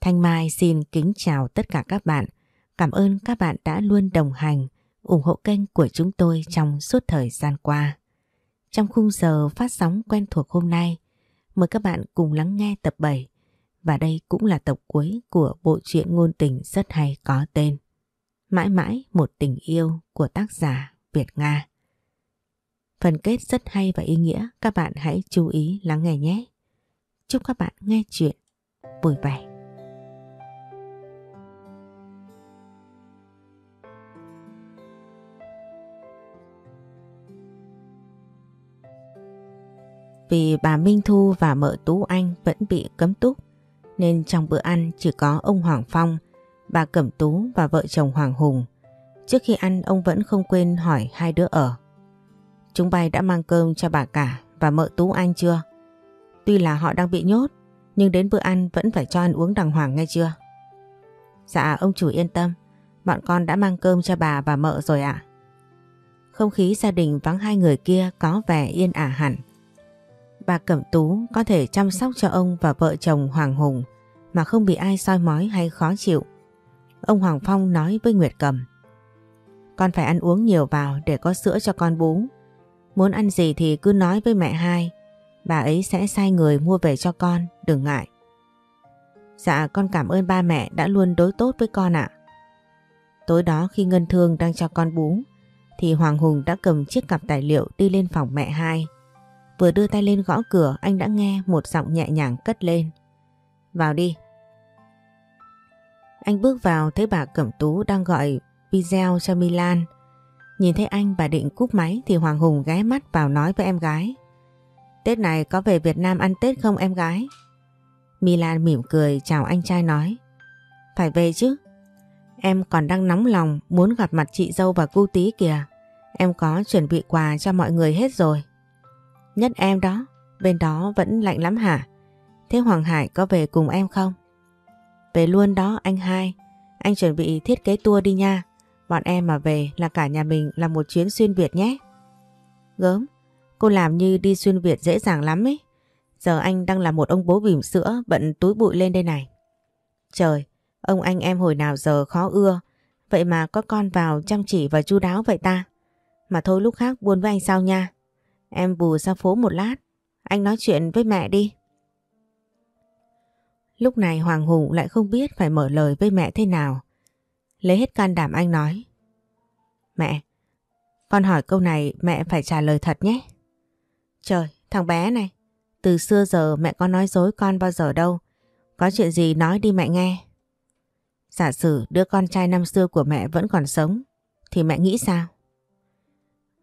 Thanh Mai xin kính chào tất cả các bạn. Cảm ơn các bạn đã luôn đồng hành, ủng hộ kênh của chúng tôi trong suốt thời gian qua. Trong khung giờ phát sóng quen thuộc hôm nay, mời các bạn cùng lắng nghe tập 7 và đây cũng là tập cuối của bộ truyện ngôn tình rất hay có tên Mãi mãi một tình yêu của tác giả Việt Nga. Phần kết rất hay và ý nghĩa, các bạn hãy chú ý lắng nghe nhé. Chúc các bạn nghe chuyện vui vẻ. Vì bà Minh Thu và mợ Tú Anh vẫn bị cấm túc nên trong bữa ăn chỉ có ông Hoàng Phong, bà Cẩm Tú và vợ chồng Hoàng Hùng. Trước khi ăn ông vẫn không quên hỏi hai đứa ở. Chúng bay đã mang cơm cho bà cả và mợ Tú Anh chưa? Tuy là họ đang bị nhốt nhưng đến bữa ăn vẫn phải cho ăn uống đàng hoàng nghe chưa? Dạ ông chủ yên tâm, bọn con đã mang cơm cho bà và mợ rồi ạ. Không khí gia đình vắng hai người kia có vẻ yên ả hẳn. Bà Cẩm Tú có thể chăm sóc cho ông và vợ chồng Hoàng Hùng mà không bị ai soi mói hay khó chịu. Ông Hoàng Phong nói với Nguyệt Cầm Con phải ăn uống nhiều vào để có sữa cho con bú. Muốn ăn gì thì cứ nói với mẹ hai Bà ấy sẽ sai người mua về cho con, đừng ngại. Dạ con cảm ơn ba mẹ đã luôn đối tốt với con ạ. Tối đó khi Ngân Thương đang cho con bú thì Hoàng Hùng đã cầm chiếc cặp tài liệu đi lên phòng mẹ hai. Vừa đưa tay lên gõ cửa, anh đã nghe một giọng nhẹ nhàng cất lên. Vào đi. Anh bước vào thấy bà Cẩm Tú đang gọi video cho Milan. Nhìn thấy anh, bà định cúp máy thì Hoàng Hùng ghé mắt vào nói với em gái. Tết này có về Việt Nam ăn Tết không em gái? Milan mỉm cười chào anh trai nói. Phải về chứ. Em còn đang nóng lòng muốn gặp mặt chị dâu và cu tí kìa. Em có chuẩn bị quà cho mọi người hết rồi. Nhất em đó, bên đó vẫn lạnh lắm hả? Thế Hoàng Hải có về cùng em không? Về luôn đó anh hai. Anh chuẩn bị thiết kế tour đi nha. Bọn em mà về là cả nhà mình làm một chuyến xuyên Việt nhé. Gớm, cô làm như đi xuyên Việt dễ dàng lắm ấy. Giờ anh đang là một ông bố bỉm sữa bận túi bụi lên đây này. Trời, ông anh em hồi nào giờ khó ưa. Vậy mà có con vào chăm chỉ và chu đáo vậy ta. Mà thôi lúc khác buôn với anh sao nha. Em bù ra phố một lát. Anh nói chuyện với mẹ đi. Lúc này Hoàng Hùng lại không biết phải mở lời với mẹ thế nào. Lấy hết can đảm anh nói. Mẹ, con hỏi câu này mẹ phải trả lời thật nhé. Trời, thằng bé này, từ xưa giờ mẹ có nói dối con bao giờ đâu. Có chuyện gì nói đi mẹ nghe. Giả sử đứa con trai năm xưa của mẹ vẫn còn sống, thì mẹ nghĩ sao?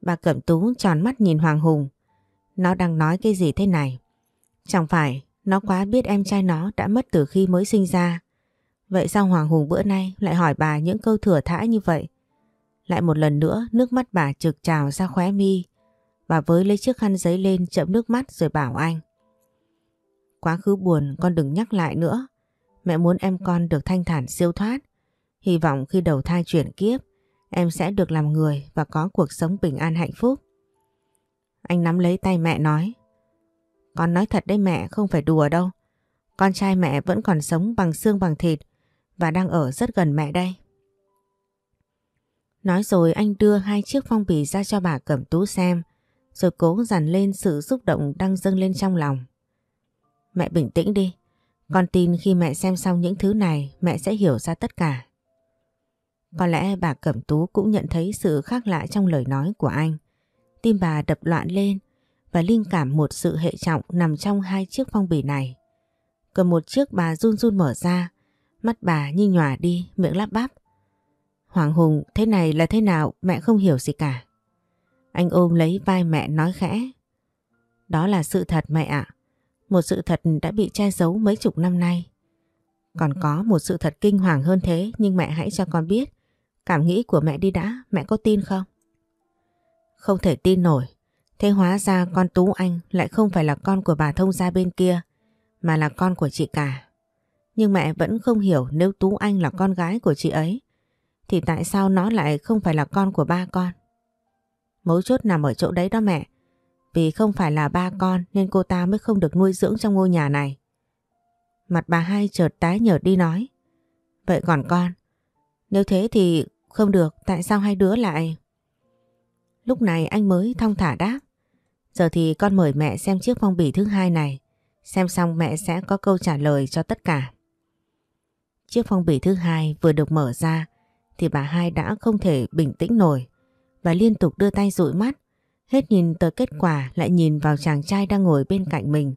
Bà Cẩm Tú tròn mắt nhìn Hoàng Hùng. Nó đang nói cái gì thế này? Chẳng phải nó quá biết em trai nó đã mất từ khi mới sinh ra. Vậy sao Hoàng Hùng bữa nay lại hỏi bà những câu thừa thãi như vậy? Lại một lần nữa nước mắt bà trực trào ra khóe mi. Bà với lấy chiếc khăn giấy lên chậm nước mắt rồi bảo anh. Quá khứ buồn, con đừng nhắc lại nữa. Mẹ muốn em con được thanh thản, siêu thoát. Hy vọng khi đầu thai chuyển kiếp em sẽ được làm người và có cuộc sống bình an hạnh phúc. Anh nắm lấy tay mẹ nói. Con nói thật đấy mẹ, không phải đùa đâu. Con trai mẹ vẫn còn sống bằng xương bằng thịt và đang ở rất gần mẹ đây. Nói rồi anh đưa hai chiếc phong bì ra cho bà Cẩm Tú xem rồi cố dằn lên sự xúc động đang dâng lên trong lòng. Mẹ bình tĩnh đi. Con tin khi mẹ xem xong những thứ này mẹ sẽ hiểu ra tất cả. Có lẽ bà Cẩm Tú cũng nhận thấy sự khác lạ trong lời nói của anh. Tim bà đập loạn lên và linh cảm một sự hệ trọng nằm trong hai chiếc phong bì này. Cầm một chiếc bà run run mở ra, mắt bà như nhòa đi, miệng lắp bắp. Hoàng Hùng, thế này là thế nào mẹ không hiểu gì cả. Anh ôm lấy vai mẹ nói khẽ. Đó là sự thật mẹ ạ. Một sự thật đã bị che giấu mấy chục năm nay. Còn có một sự thật kinh hoàng hơn thế nhưng mẹ hãy cho con biết. Cảm nghĩ của mẹ đi đã, mẹ có tin không? Không thể tin nổi. Thế hóa ra con Tú Anh lại không phải là con của bà thông gia bên kia, mà là con của chị cả. Nhưng mẹ vẫn không hiểu nếu Tú Anh là con gái của chị ấy, thì tại sao nó lại không phải là con của ba con? Mấu chốt nằm ở chỗ đấy đó mẹ. Vì không phải là ba con nên cô ta mới không được nuôi dưỡng trong ngôi nhà này. Mặt bà hai chợt tái nhợt đi nói. Vậy còn con? Nếu thế thì không được, tại sao hai đứa lại... Lúc này anh mới thong thả đáp. Giờ thì con mời mẹ xem chiếc phong bì thứ hai này. Xem xong mẹ sẽ có câu trả lời cho tất cả. Chiếc phong bì thứ hai vừa được mở ra thì bà hai đã không thể bình tĩnh nổi và liên tục đưa tay dụi mắt. Hết nhìn tờ kết quả lại nhìn vào chàng trai đang ngồi bên cạnh mình.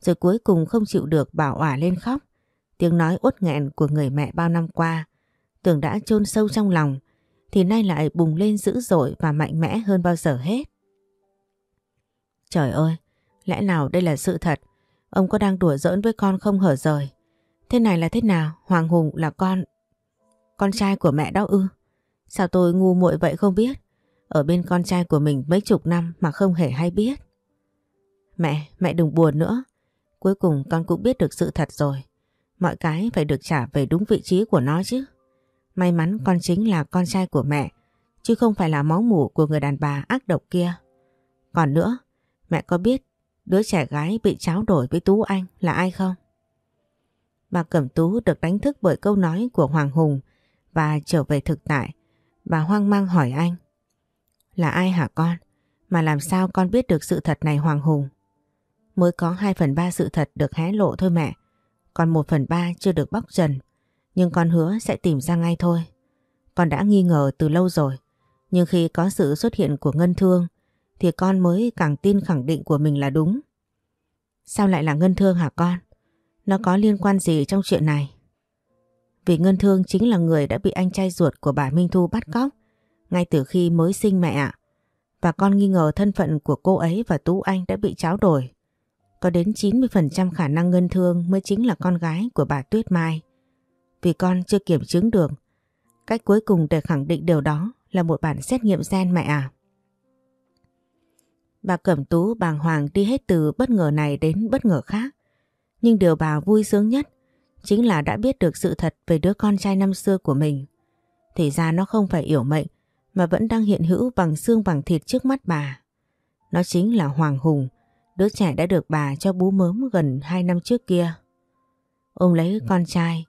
Rồi cuối cùng không chịu được bảo ỏa lên khóc. Tiếng nói uất nghẹn của người mẹ bao năm qua tưởng đã chôn sâu trong lòng thì nay lại bùng lên dữ dội và mạnh mẽ hơn bao giờ hết. Trời ơi, lẽ nào đây là sự thật? Ông có đang đùa giỡn với con không hở rời? Thế này là thế nào? Hoàng Hùng là con... Con trai của mẹ đó ư? Sao tôi ngu muội vậy không biết? Ở bên con trai của mình mấy chục năm mà không hề hay biết. Mẹ, mẹ đừng buồn nữa. Cuối cùng con cũng biết được sự thật rồi. Mọi cái phải được trả về đúng vị trí của nó chứ. May mắn con chính là con trai của mẹ, chứ không phải là máu mủ của người đàn bà ác độc kia. Còn nữa, mẹ có biết đứa trẻ gái bị tráo đổi với Tú Anh là ai không? Bà Cẩm Tú được đánh thức bởi câu nói của Hoàng Hùng và trở về thực tại. Bà hoang mang hỏi anh. Là ai hả con? Mà làm sao con biết được sự thật này Hoàng Hùng? Mới có 2 phần 3 sự thật được hé lộ thôi mẹ. Còn 1 phần 3 chưa được bóc trần. Nhưng con hứa sẽ tìm ra ngay thôi. Con đã nghi ngờ từ lâu rồi. Nhưng khi có sự xuất hiện của Ngân Thương, thì con mới càng tin khẳng định của mình là đúng. Sao lại là Ngân Thương hả con? Nó có liên quan gì trong chuyện này? Vì Ngân Thương chính là người đã bị anh trai ruột của bà Minh Thu bắt cóc ngay từ khi mới sinh mẹ ạ. Và con nghi ngờ thân phận của cô ấy và Tú Anh đã bị tráo đổi. Có đến 90% khả năng Ngân Thương mới chính là con gái của bà Tuyết Mai. Vì con chưa kiểm chứng được. Cách cuối cùng để khẳng định điều đó là một bản xét nghiệm gen mẹ à. Bà Cẩm Tú bàng hoàng đi hết từ bất ngờ này đến bất ngờ khác. Nhưng điều bà vui sướng nhất chính là đã biết được sự thật về đứa con trai năm xưa của mình. Thì ra nó không phải yểu mệnh mà vẫn đang hiện hữu bằng xương bằng thịt trước mắt bà. Nó chính là Hoàng Hùng, đứa trẻ đã được bà cho bú mớm gần 2 năm trước kia. Ôm lấy con trai,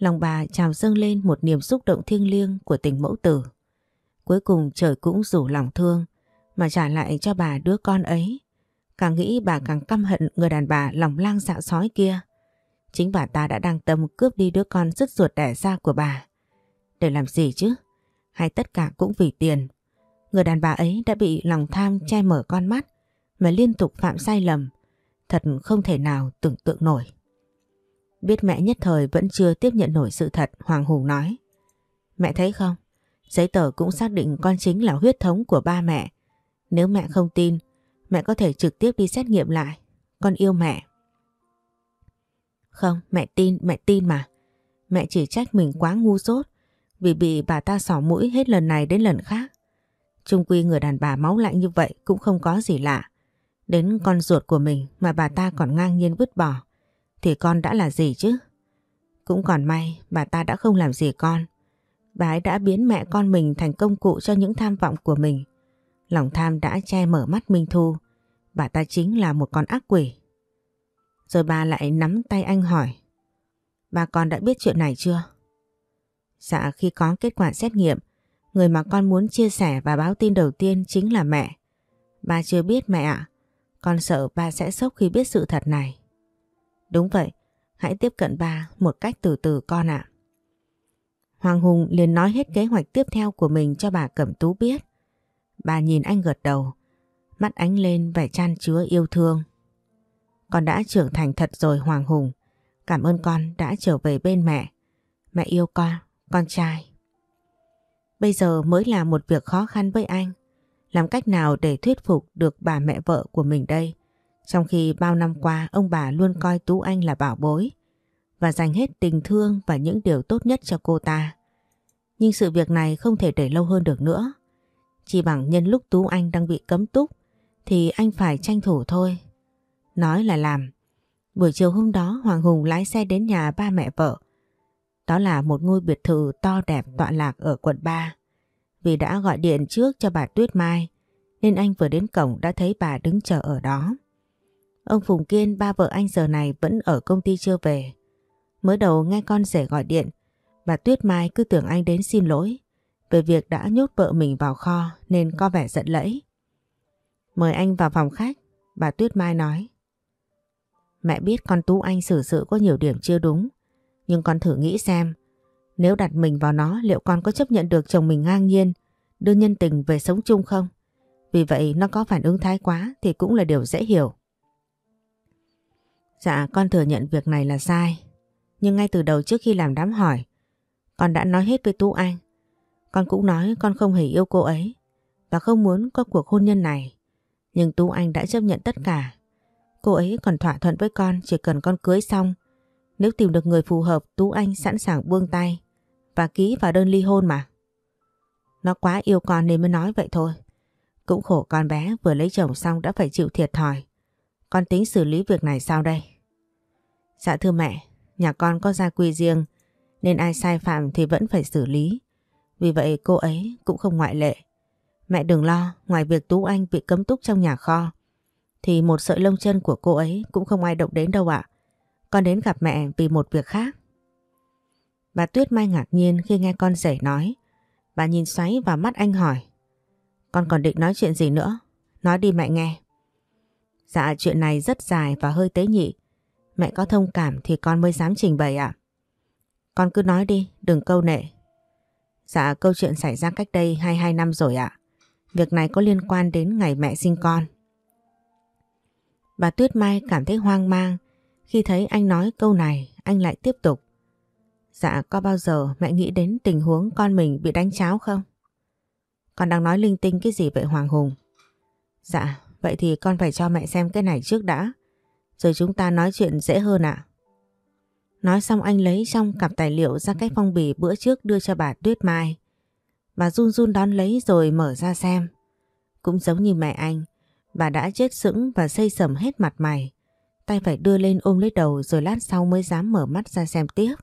lòng bà trào dâng lên một niềm xúc động thiêng liêng của tình mẫu tử. Cuối cùng trời cũng rủ lòng thương, mà trả lại cho bà đứa con ấy. Càng nghĩ bà càng căm hận người đàn bà lòng lang dạ sói kia. Chính bà ta đã đang tâm cướp đi đứa con rất ruột đẻ ra của bà. Để làm gì chứ? Hay tất cả cũng vì tiền? Người đàn bà ấy đã bị lòng tham che mở con mắt, mà liên tục phạm sai lầm. Thật không thể nào tưởng tượng nổi. Biết mẹ nhất thời vẫn chưa tiếp nhận nổi sự thật, Hoàng Hùng nói. Mẹ thấy không? Giấy tờ cũng xác định con chính là huyết thống của ba mẹ. Nếu mẹ không tin, mẹ có thể trực tiếp đi xét nghiệm lại. Con yêu mẹ. Không, mẹ tin, mẹ tin mà. Mẹ chỉ trách mình quá ngu dốt vì bị bà ta xỏ mũi hết lần này đến lần khác. Trung quy người đàn bà máu lạnh như vậy cũng không có gì lạ. Đến con ruột của mình mà bà ta còn ngang nhiên vứt bỏ thì con đã là gì chứ? Cũng còn may bà ta đã không làm gì con. Bà ấy đã biến mẹ con mình thành công cụ cho những tham vọng của mình. Lòng tham đã che mở mắt Minh Thu. Bà ta chính là một con ác quỷ. Rồi bà lại nắm tay anh hỏi. Bà con đã biết chuyện này chưa? Dạ khi có kết quả xét nghiệm, người mà con muốn chia sẻ và báo tin đầu tiên chính là mẹ. Ba chưa biết mẹ ạ. Con sợ ba sẽ sốc khi biết sự thật này. Đúng vậy, hãy tiếp cận bà một cách từ từ con ạ. Hoàng Hùng liền nói hết kế hoạch tiếp theo của mình cho bà Cẩm Tú biết. Bà nhìn anh gật đầu, mắt ánh lên vẻ chan chứa yêu thương. Con đã trưởng thành thật rồi Hoàng Hùng. Cảm ơn con đã trở về bên mẹ. Mẹ yêu con, con trai. Bây giờ mới là một việc khó khăn với anh. Làm cách nào để thuyết phục được bà mẹ vợ của mình đây? Trong khi bao năm qua, ông bà luôn coi Tú Anh là bảo bối và dành hết tình thương và những điều tốt nhất cho cô ta. Nhưng sự việc này không thể để lâu hơn được nữa. Chỉ bằng nhân lúc Tú Anh đang bị cấm túc, thì anh phải tranh thủ thôi. Nói là làm. Buổi chiều hôm đó, Hoàng Hùng lái xe đến nhà ba mẹ vợ. Đó là một ngôi biệt thự to đẹp tọa lạc ở quận 3. Vì đã gọi điện trước cho bà Tuyết Mai, nên anh vừa đến cổng đã thấy bà đứng chờ ở đó. Ông Phùng Kiên ba vợ anh giờ này vẫn ở công ty chưa về. Mới đầu nghe con rể gọi điện, bà Tuyết Mai cứ tưởng anh đến xin lỗi về việc đã nhốt vợ mình vào kho nên có vẻ giận lẫy. Mời anh vào phòng khách, bà Tuyết Mai nói. Mẹ biết con Tú Anh xử sự có nhiều điểm chưa đúng, nhưng con thử nghĩ xem, nếu đặt mình vào nó liệu con có chấp nhận được chồng mình ngang nhiên, đưa nhân tình về sống chung không? Vì vậy nó có phản ứng thái quá thì cũng là điều dễ hiểu. Dạ con thừa nhận việc này là sai, nhưng ngay từ đầu trước khi làm đám hỏi, con đã nói hết với Tú Anh. Con cũng nói con không hề yêu cô ấy và không muốn có cuộc hôn nhân này. Nhưng Tú Anh đã chấp nhận tất cả. Cô ấy còn thỏa thuận với con chỉ cần con cưới xong. Nếu tìm được người phù hợp Tú Anh sẵn sàng buông tay và ký vào đơn ly hôn mà. Nó quá yêu con nên mới nói vậy thôi. Cũng khổ con bé vừa lấy chồng xong đã phải chịu thiệt thòi. Con tính xử lý việc này sao đây? Dạ thưa mẹ, nhà con có gia quy riêng nên ai sai phạm thì vẫn phải xử lý. Vì vậy cô ấy cũng không ngoại lệ. Mẹ đừng lo, ngoài việc Tú Anh bị cấm túc trong nhà kho, thì một sợi lông chân của cô ấy cũng không ai động đến đâu ạ. Con đến gặp mẹ vì một việc khác. Bà Tuyết Mai ngạc nhiên khi nghe con rể nói. Bà nhìn xoáy vào mắt anh hỏi. Con còn định nói chuyện gì nữa? Nói đi mẹ nghe. Dạ chuyện này rất dài và hơi tế nhị. Mẹ có thông cảm thì con mới dám trình bày ạ. Con cứ nói đi, đừng câu nệ. Dạ câu chuyện xảy ra cách đây 22 năm rồi ạ. Việc này có liên quan đến ngày mẹ sinh con. Bà Tuyết Mai cảm thấy hoang mang khi thấy anh nói câu này anh lại tiếp tục. Dạ có bao giờ mẹ nghĩ đến tình huống con mình bị đánh cháo không? Con đang nói linh tinh cái gì vậy Hoàng Hùng? Dạ, vậy thì con phải cho mẹ xem cái này trước đã. Rồi chúng ta nói chuyện dễ hơn ạ. Nói xong anh lấy trong cặp tài liệu ra cái phong bì bữa trước đưa cho bà Tuyết Mai. Bà run run đón lấy rồi mở ra xem. Cũng giống như mẹ anh, bà đã chết sững và xây sầm hết mặt mày. Tay phải đưa lên ôm lấy đầu rồi lát sau mới dám mở mắt ra xem tiếp.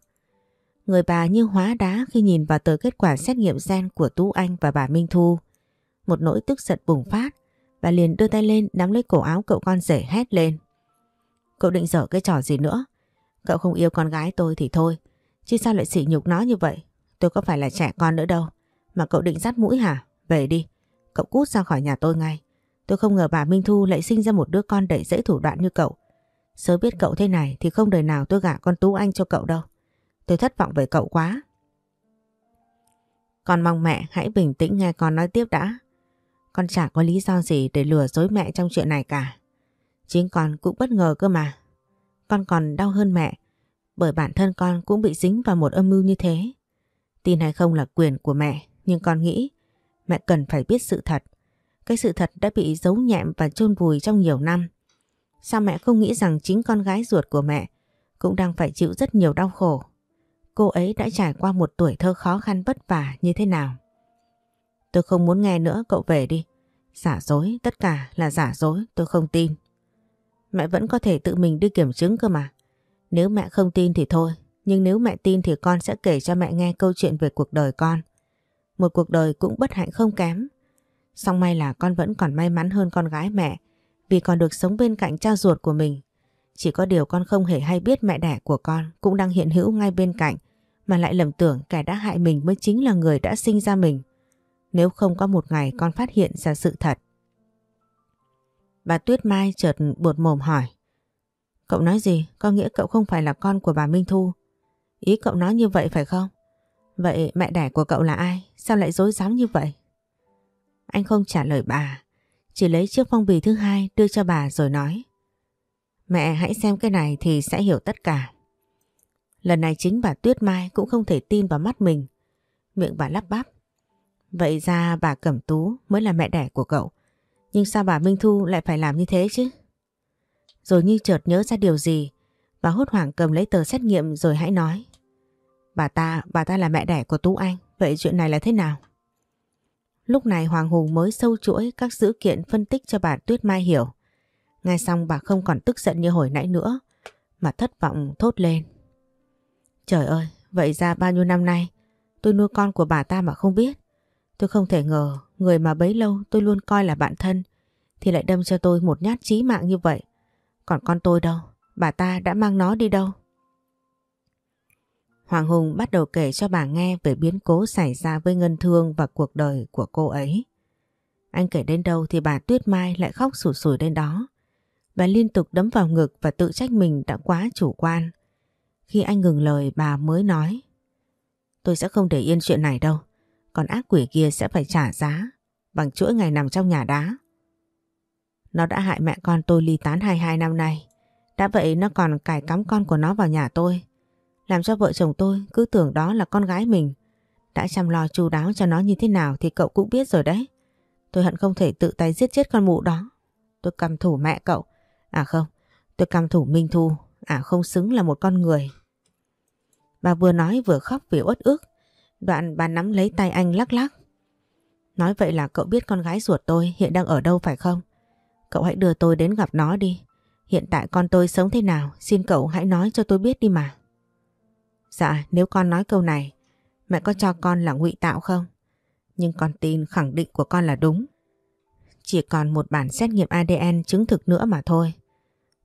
Người bà như hóa đá khi nhìn vào tờ kết quả xét nghiệm gen của Tú Anh và bà Minh Thu. Một nỗi tức giận bùng phát, bà liền đưa tay lên nắm lấy cổ áo cậu con rể hét lên. Cậu định dở cái trò gì nữa? Cậu không yêu con gái tôi thì thôi, chứ sao lại sỉ nhục nó như vậy? Tôi có phải là trẻ con nữa đâu, mà cậu định dắt mũi hả? Về đi, cậu cút ra khỏi nhà tôi ngay. Tôi không ngờ bà Minh Thu lại sinh ra một đứa con đầy dễ thủ đoạn như cậu. Sớm biết cậu thế này thì không đời nào tôi gả con Tú Anh cho cậu đâu. Tôi thất vọng về cậu quá. Con mong mẹ hãy bình tĩnh nghe con nói tiếp đã. Con chả có lý do gì để lừa dối mẹ trong chuyện này cả. Chính con cũng bất ngờ cơ mà. Con còn đau hơn mẹ bởi bản thân con cũng bị dính vào một âm mưu như thế. Tin hay không là quyền của mẹ nhưng con nghĩ mẹ cần phải biết sự thật. Cái sự thật đã bị giấu nhẹm và chôn vùi trong nhiều năm. Sao mẹ không nghĩ rằng chính con gái ruột của mẹ cũng đang phải chịu rất nhiều đau khổ cô ấy đã trải qua một tuổi thơ khó khăn vất vả như thế nào. Tôi không muốn nghe nữa cậu về đi. Giả dối, tất cả là giả dối, tôi không tin. Mẹ vẫn có thể tự mình đi kiểm chứng cơ mà. Nếu mẹ không tin thì thôi, nhưng nếu mẹ tin thì con sẽ kể cho mẹ nghe câu chuyện về cuộc đời con. Một cuộc đời cũng bất hạnh không kém. Song may là con vẫn còn may mắn hơn con gái mẹ vì còn được sống bên cạnh cha ruột của mình. Chỉ có điều con không hề hay biết mẹ đẻ của con cũng đang hiện hữu ngay bên cạnh mà lại lầm tưởng kẻ đã hại mình mới chính là người đã sinh ra mình. Nếu không có một ngày con phát hiện ra sự thật. Bà Tuyết Mai chợt buột mồm hỏi. Cậu nói gì? Có nghĩa cậu không phải là con của bà Minh Thu. Ý cậu nói như vậy phải không? Vậy mẹ đẻ của cậu là ai? Sao lại dối dám như vậy? Anh không trả lời bà. Chỉ lấy chiếc phong bì thứ hai đưa cho bà rồi nói. Mẹ hãy xem cái này thì sẽ hiểu tất cả. Lần này chính bà Tuyết Mai cũng không thể tin vào mắt mình. Miệng bà lắp bắp. Vậy ra bà Cẩm Tú mới là mẹ đẻ của cậu. Nhưng sao bà Minh Thu lại phải làm như thế chứ? Rồi như chợt nhớ ra điều gì, bà hốt hoảng cầm lấy tờ xét nghiệm rồi hãy nói. Bà ta, bà ta là mẹ đẻ của Tú Anh, vậy chuyện này là thế nào? Lúc này Hoàng Hùng mới sâu chuỗi các dữ kiện phân tích cho bà Tuyết Mai hiểu. Ngay xong bà không còn tức giận như hồi nãy nữa, mà thất vọng thốt lên. Trời ơi, vậy ra bao nhiêu năm nay tôi nuôi con của bà ta mà không biết. Tôi không thể ngờ người mà bấy lâu tôi luôn coi là bạn thân, thì lại đâm cho tôi một nhát chí mạng như vậy. Còn con tôi đâu? Bà ta đã mang nó đi đâu? Hoàng Hùng bắt đầu kể cho bà nghe về biến cố xảy ra với Ngân Thương và cuộc đời của cô ấy. Anh kể đến đâu thì bà Tuyết Mai lại khóc sụt sùi đến đó. Bà liên tục đấm vào ngực và tự trách mình đã quá chủ quan. Khi anh ngừng lời, bà mới nói, Tôi sẽ không để yên chuyện này đâu. Còn ác quỷ kia sẽ phải trả giá bằng chuỗi ngày nằm trong nhà đá. Nó đã hại mẹ con tôi ly tán 22 năm nay. Đã vậy nó còn cài cắm con của nó vào nhà tôi. Làm cho vợ chồng tôi cứ tưởng đó là con gái mình. Đã chăm lo chu đáo cho nó như thế nào thì cậu cũng biết rồi đấy. Tôi hận không thể tự tay giết chết con mụ đó. Tôi cầm thủ mẹ cậu. À không, tôi cầm thủ Minh Thu. À không xứng là một con người. Bà vừa nói vừa khóc vì uất ức. Đoạn bà nắm lấy tay anh lắc lắc. Nói vậy là cậu biết con gái ruột tôi hiện đang ở đâu phải không? Cậu hãy đưa tôi đến gặp nó đi. Hiện tại con tôi sống thế nào, xin cậu hãy nói cho tôi biết đi mà. Dạ, nếu con nói câu này, mẹ có cho con là ngụy tạo không? Nhưng con tin khẳng định của con là đúng. Chỉ còn một bản xét nghiệm ADN chứng thực nữa mà thôi.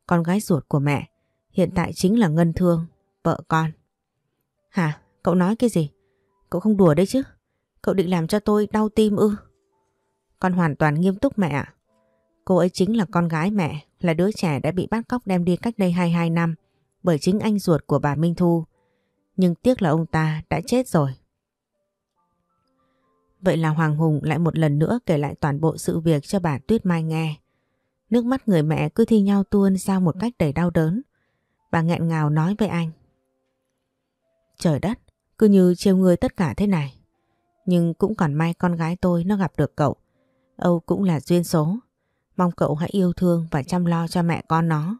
Con gái ruột của mẹ hiện tại chính là Ngân Thương, vợ con. Hả? Cậu nói cái gì? Cậu không đùa đấy chứ? Cậu định làm cho tôi đau tim ư? Con hoàn toàn nghiêm túc mẹ ạ. Cô ấy chính là con gái mẹ, là đứa trẻ đã bị bắt cóc đem đi cách đây 22 năm bởi chính anh ruột của bà Minh Thu. Nhưng tiếc là ông ta đã chết rồi. Vậy là Hoàng Hùng lại một lần nữa kể lại toàn bộ sự việc cho bà Tuyết Mai nghe. Nước mắt người mẹ cứ thi nhau tuôn ra một cách đầy đau đớn. Bà nghẹn ngào nói với anh. Trời đất, cứ như trêu người tất cả thế này. Nhưng cũng còn may con gái tôi nó gặp được cậu. Âu cũng là duyên số. Mong cậu hãy yêu thương và chăm lo cho mẹ con nó.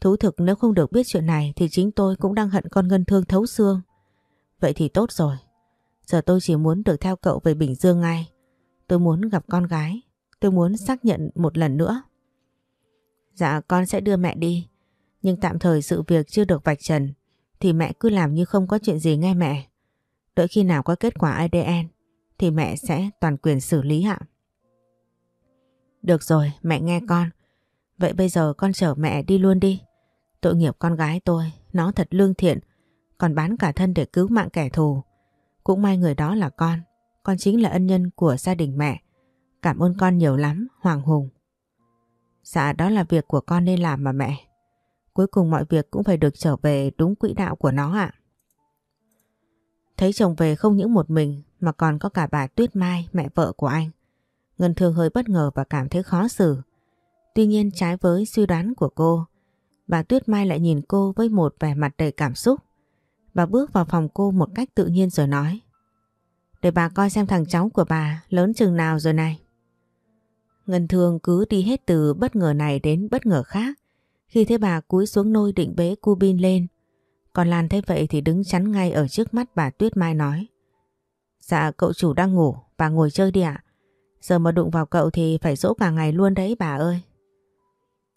Thú thực nếu không được biết chuyện này thì chính tôi cũng đang hận con Ngân Thương thấu xương. Vậy thì tốt rồi. Giờ tôi chỉ muốn được theo cậu về Bình Dương ngay. Tôi muốn gặp con gái. Tôi muốn xác nhận một lần nữa. Dạ con sẽ đưa mẹ đi. Nhưng tạm thời sự việc chưa được vạch trần thì mẹ cứ làm như không có chuyện gì nghe mẹ. Đợi khi nào có kết quả ADN thì mẹ sẽ toàn quyền xử lý ạ. Được rồi, mẹ nghe con. Vậy bây giờ con chở mẹ đi luôn đi. Tội nghiệp con gái tôi, nó thật lương thiện, còn bán cả thân để cứu mạng kẻ thù. Cũng may người đó là con, con chính là ân nhân của gia đình mẹ. Cảm ơn con nhiều lắm, Hoàng Hùng. Dạ đó là việc của con nên làm mà mẹ. Cuối cùng mọi việc cũng phải được trở về đúng quỹ đạo của nó ạ. Thấy chồng về không những một mình mà còn có cả bà Tuyết Mai, mẹ vợ của anh. Ngân Thương hơi bất ngờ và cảm thấy khó xử. Tuy nhiên trái với suy đoán của cô, bà Tuyết Mai lại nhìn cô với một vẻ mặt đầy cảm xúc. Bà bước vào phòng cô một cách tự nhiên rồi nói Để bà coi xem thằng cháu của bà lớn chừng nào rồi này. Ngân Thương cứ đi hết từ bất ngờ này đến bất ngờ khác. Khi thấy bà cúi xuống nôi định bế cu bin lên. Còn Lan thấy vậy thì đứng chắn ngay ở trước mắt bà Tuyết Mai nói Dạ cậu chủ đang ngủ, bà ngồi chơi đi ạ. Giờ mà đụng vào cậu thì phải dỗ cả ngày luôn đấy bà ơi.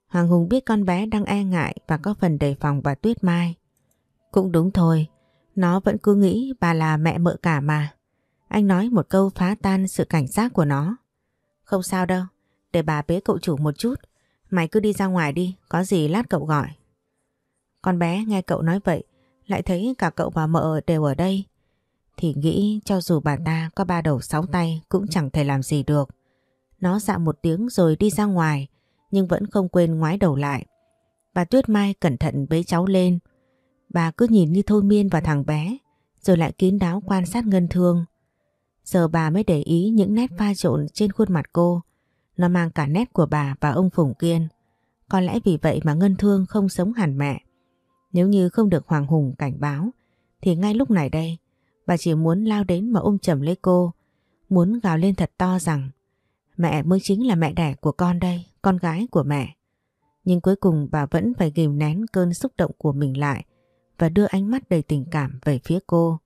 Hoàng Hùng biết con bé đang e ngại và có phần đề phòng bà Tuyết Mai. Cũng đúng thôi, nó vẫn cứ nghĩ bà là mẹ mợ cả mà. Anh nói một câu phá tan sự cảnh giác của nó. Không sao đâu, để bà bế cậu chủ một chút. Mày cứ đi ra ngoài đi, có gì lát cậu gọi. Con bé nghe cậu nói vậy, lại thấy cả cậu và mợ đều ở đây thì nghĩ cho dù bà ta có ba đầu sáu tay cũng chẳng thể làm gì được. Nó dạ một tiếng rồi đi ra ngoài nhưng vẫn không quên ngoái đầu lại. Bà Tuyết Mai cẩn thận bế cháu lên. Bà cứ nhìn như thôi miên vào thằng bé rồi lại kín đáo quan sát ngân thương. Giờ bà mới để ý những nét pha trộn trên khuôn mặt cô. Nó mang cả nét của bà và ông Phùng Kiên. Có lẽ vì vậy mà Ngân Thương không sống hẳn mẹ. Nếu như không được Hoàng Hùng cảnh báo thì ngay lúc này đây Bà chỉ muốn lao đến mà ôm chầm lấy cô, muốn gào lên thật to rằng mẹ mới chính là mẹ đẻ của con đây, con gái của mẹ. Nhưng cuối cùng bà vẫn phải ghim nén cơn xúc động của mình lại và đưa ánh mắt đầy tình cảm về phía cô.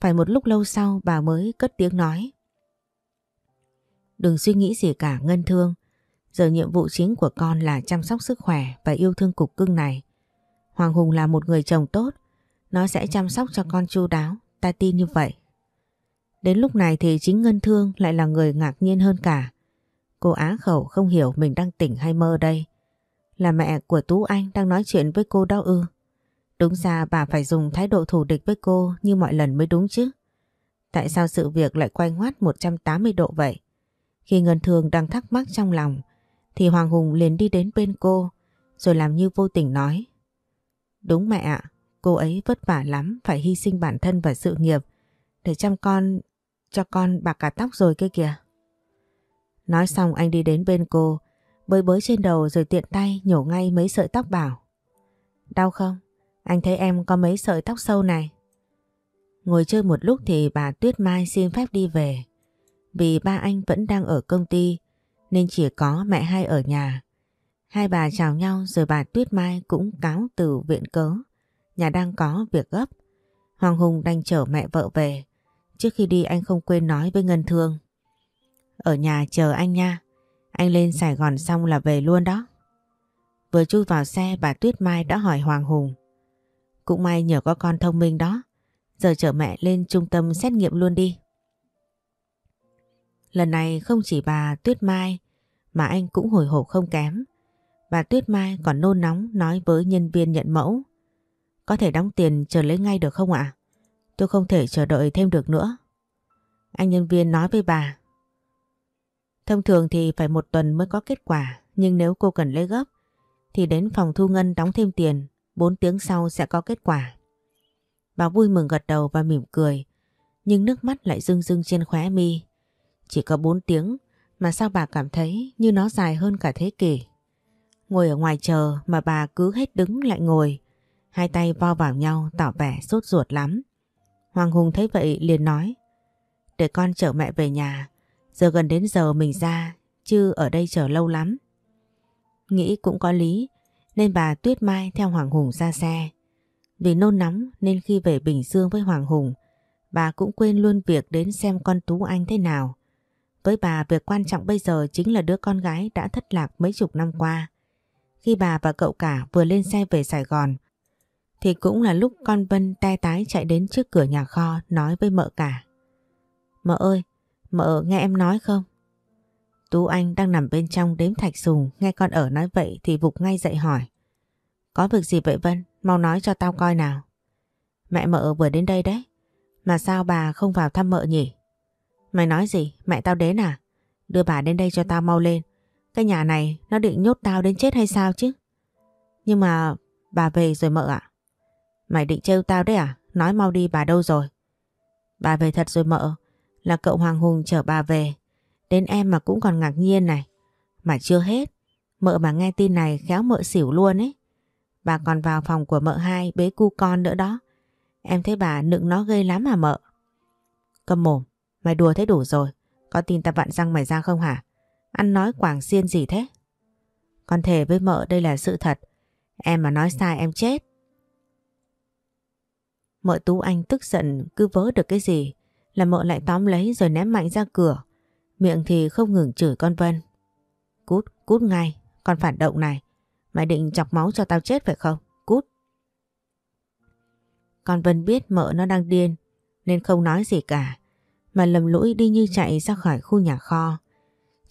Phải một lúc lâu sau bà mới cất tiếng nói. Đừng suy nghĩ gì cả ngân thương. Giờ nhiệm vụ chính của con là chăm sóc sức khỏe và yêu thương cục cưng này. Hoàng Hùng là một người chồng tốt. Nó sẽ chăm sóc cho con chu đáo ta tin như vậy. Đến lúc này thì chính Ngân Thương lại là người ngạc nhiên hơn cả. Cô á khẩu không hiểu mình đang tỉnh hay mơ đây. Là mẹ của Tú Anh đang nói chuyện với cô đó ư. Đúng ra bà phải dùng thái độ thù địch với cô như mọi lần mới đúng chứ. Tại sao sự việc lại quay ngoắt 180 độ vậy? Khi Ngân Thương đang thắc mắc trong lòng, thì Hoàng Hùng liền đi đến bên cô, rồi làm như vô tình nói. Đúng mẹ ạ, cô ấy vất vả lắm phải hy sinh bản thân và sự nghiệp để chăm con cho con bạc cả tóc rồi kia kìa. Nói xong anh đi đến bên cô bơi bới trên đầu rồi tiện tay nhổ ngay mấy sợi tóc bảo. Đau không? Anh thấy em có mấy sợi tóc sâu này. Ngồi chơi một lúc thì bà Tuyết Mai xin phép đi về. Vì ba anh vẫn đang ở công ty nên chỉ có mẹ hai ở nhà. Hai bà chào nhau rồi bà Tuyết Mai cũng cáo từ viện cớ. Nhà đang có việc gấp. Hoàng Hùng đành chở mẹ vợ về. Trước khi đi anh không quên nói với Ngân Thương. Ở nhà chờ anh nha. Anh lên Sài Gòn xong là về luôn đó. Vừa chui vào xe, bà Tuyết Mai đã hỏi Hoàng Hùng. Cũng may nhờ có con thông minh đó. Giờ chở mẹ lên trung tâm xét nghiệm luôn đi. Lần này không chỉ bà Tuyết Mai mà anh cũng hồi hộp không kém. Bà Tuyết Mai còn nôn nóng nói với nhân viên nhận mẫu. Có thể đóng tiền chờ lấy ngay được không ạ? Tôi không thể chờ đợi thêm được nữa. Anh nhân viên nói với bà. Thông thường thì phải một tuần mới có kết quả, nhưng nếu cô cần lấy gấp thì đến phòng thu ngân đóng thêm tiền, 4 tiếng sau sẽ có kết quả. Bà vui mừng gật đầu và mỉm cười, nhưng nước mắt lại rưng rưng trên khóe mi. Chỉ có 4 tiếng mà sao bà cảm thấy như nó dài hơn cả thế kỷ. Ngồi ở ngoài chờ mà bà cứ hết đứng lại ngồi, hai tay vo vào nhau tỏ vẻ sốt ruột lắm. Hoàng Hùng thấy vậy liền nói, để con chở mẹ về nhà, giờ gần đến giờ mình ra, chứ ở đây chờ lâu lắm. Nghĩ cũng có lý, nên bà Tuyết Mai theo Hoàng Hùng ra xe. Vì nôn nóng nên khi về Bình Dương với Hoàng Hùng, bà cũng quên luôn việc đến xem con Tú Anh thế nào. Với bà việc quan trọng bây giờ chính là đứa con gái đã thất lạc mấy chục năm qua. Khi bà và cậu cả vừa lên xe về Sài Gòn, thì cũng là lúc con Vân tay tái chạy đến trước cửa nhà kho nói với mợ cả. Mợ ơi, mợ nghe em nói không? Tú Anh đang nằm bên trong đếm thạch sùng nghe con ở nói vậy thì vụt ngay dậy hỏi. Có việc gì vậy Vân? Mau nói cho tao coi nào. Mẹ mợ vừa đến đây đấy. Mà sao bà không vào thăm mợ nhỉ? Mày nói gì? Mẹ tao đến à? Đưa bà đến đây cho tao mau lên. Cái nhà này nó định nhốt tao đến chết hay sao chứ? Nhưng mà bà về rồi mợ ạ. Mày định trêu tao đấy à? Nói mau đi bà đâu rồi? Bà về thật rồi mợ. Là cậu Hoàng Hùng chở bà về. Đến em mà cũng còn ngạc nhiên này. Mà chưa hết. Mợ mà nghe tin này khéo mợ xỉu luôn ấy. Bà còn vào phòng của mợ hai bế cu con nữa đó. Em thấy bà nựng nó gây lắm à mợ? Cầm mồm, mày đùa thế đủ rồi. Có tin ta vặn răng mày ra không hả? Ăn nói quảng xiên gì thế? Con thề với mợ đây là sự thật. Em mà nói sai em chết. Mợ Tú Anh tức giận cứ vớ được cái gì là mợ lại tóm lấy rồi ném mạnh ra cửa. Miệng thì không ngừng chửi con Vân. Cút, cút ngay, con phản động này. Mày định chọc máu cho tao chết phải không? Cút. Con Vân biết mợ nó đang điên nên không nói gì cả mà lầm lũi đi như chạy ra khỏi khu nhà kho.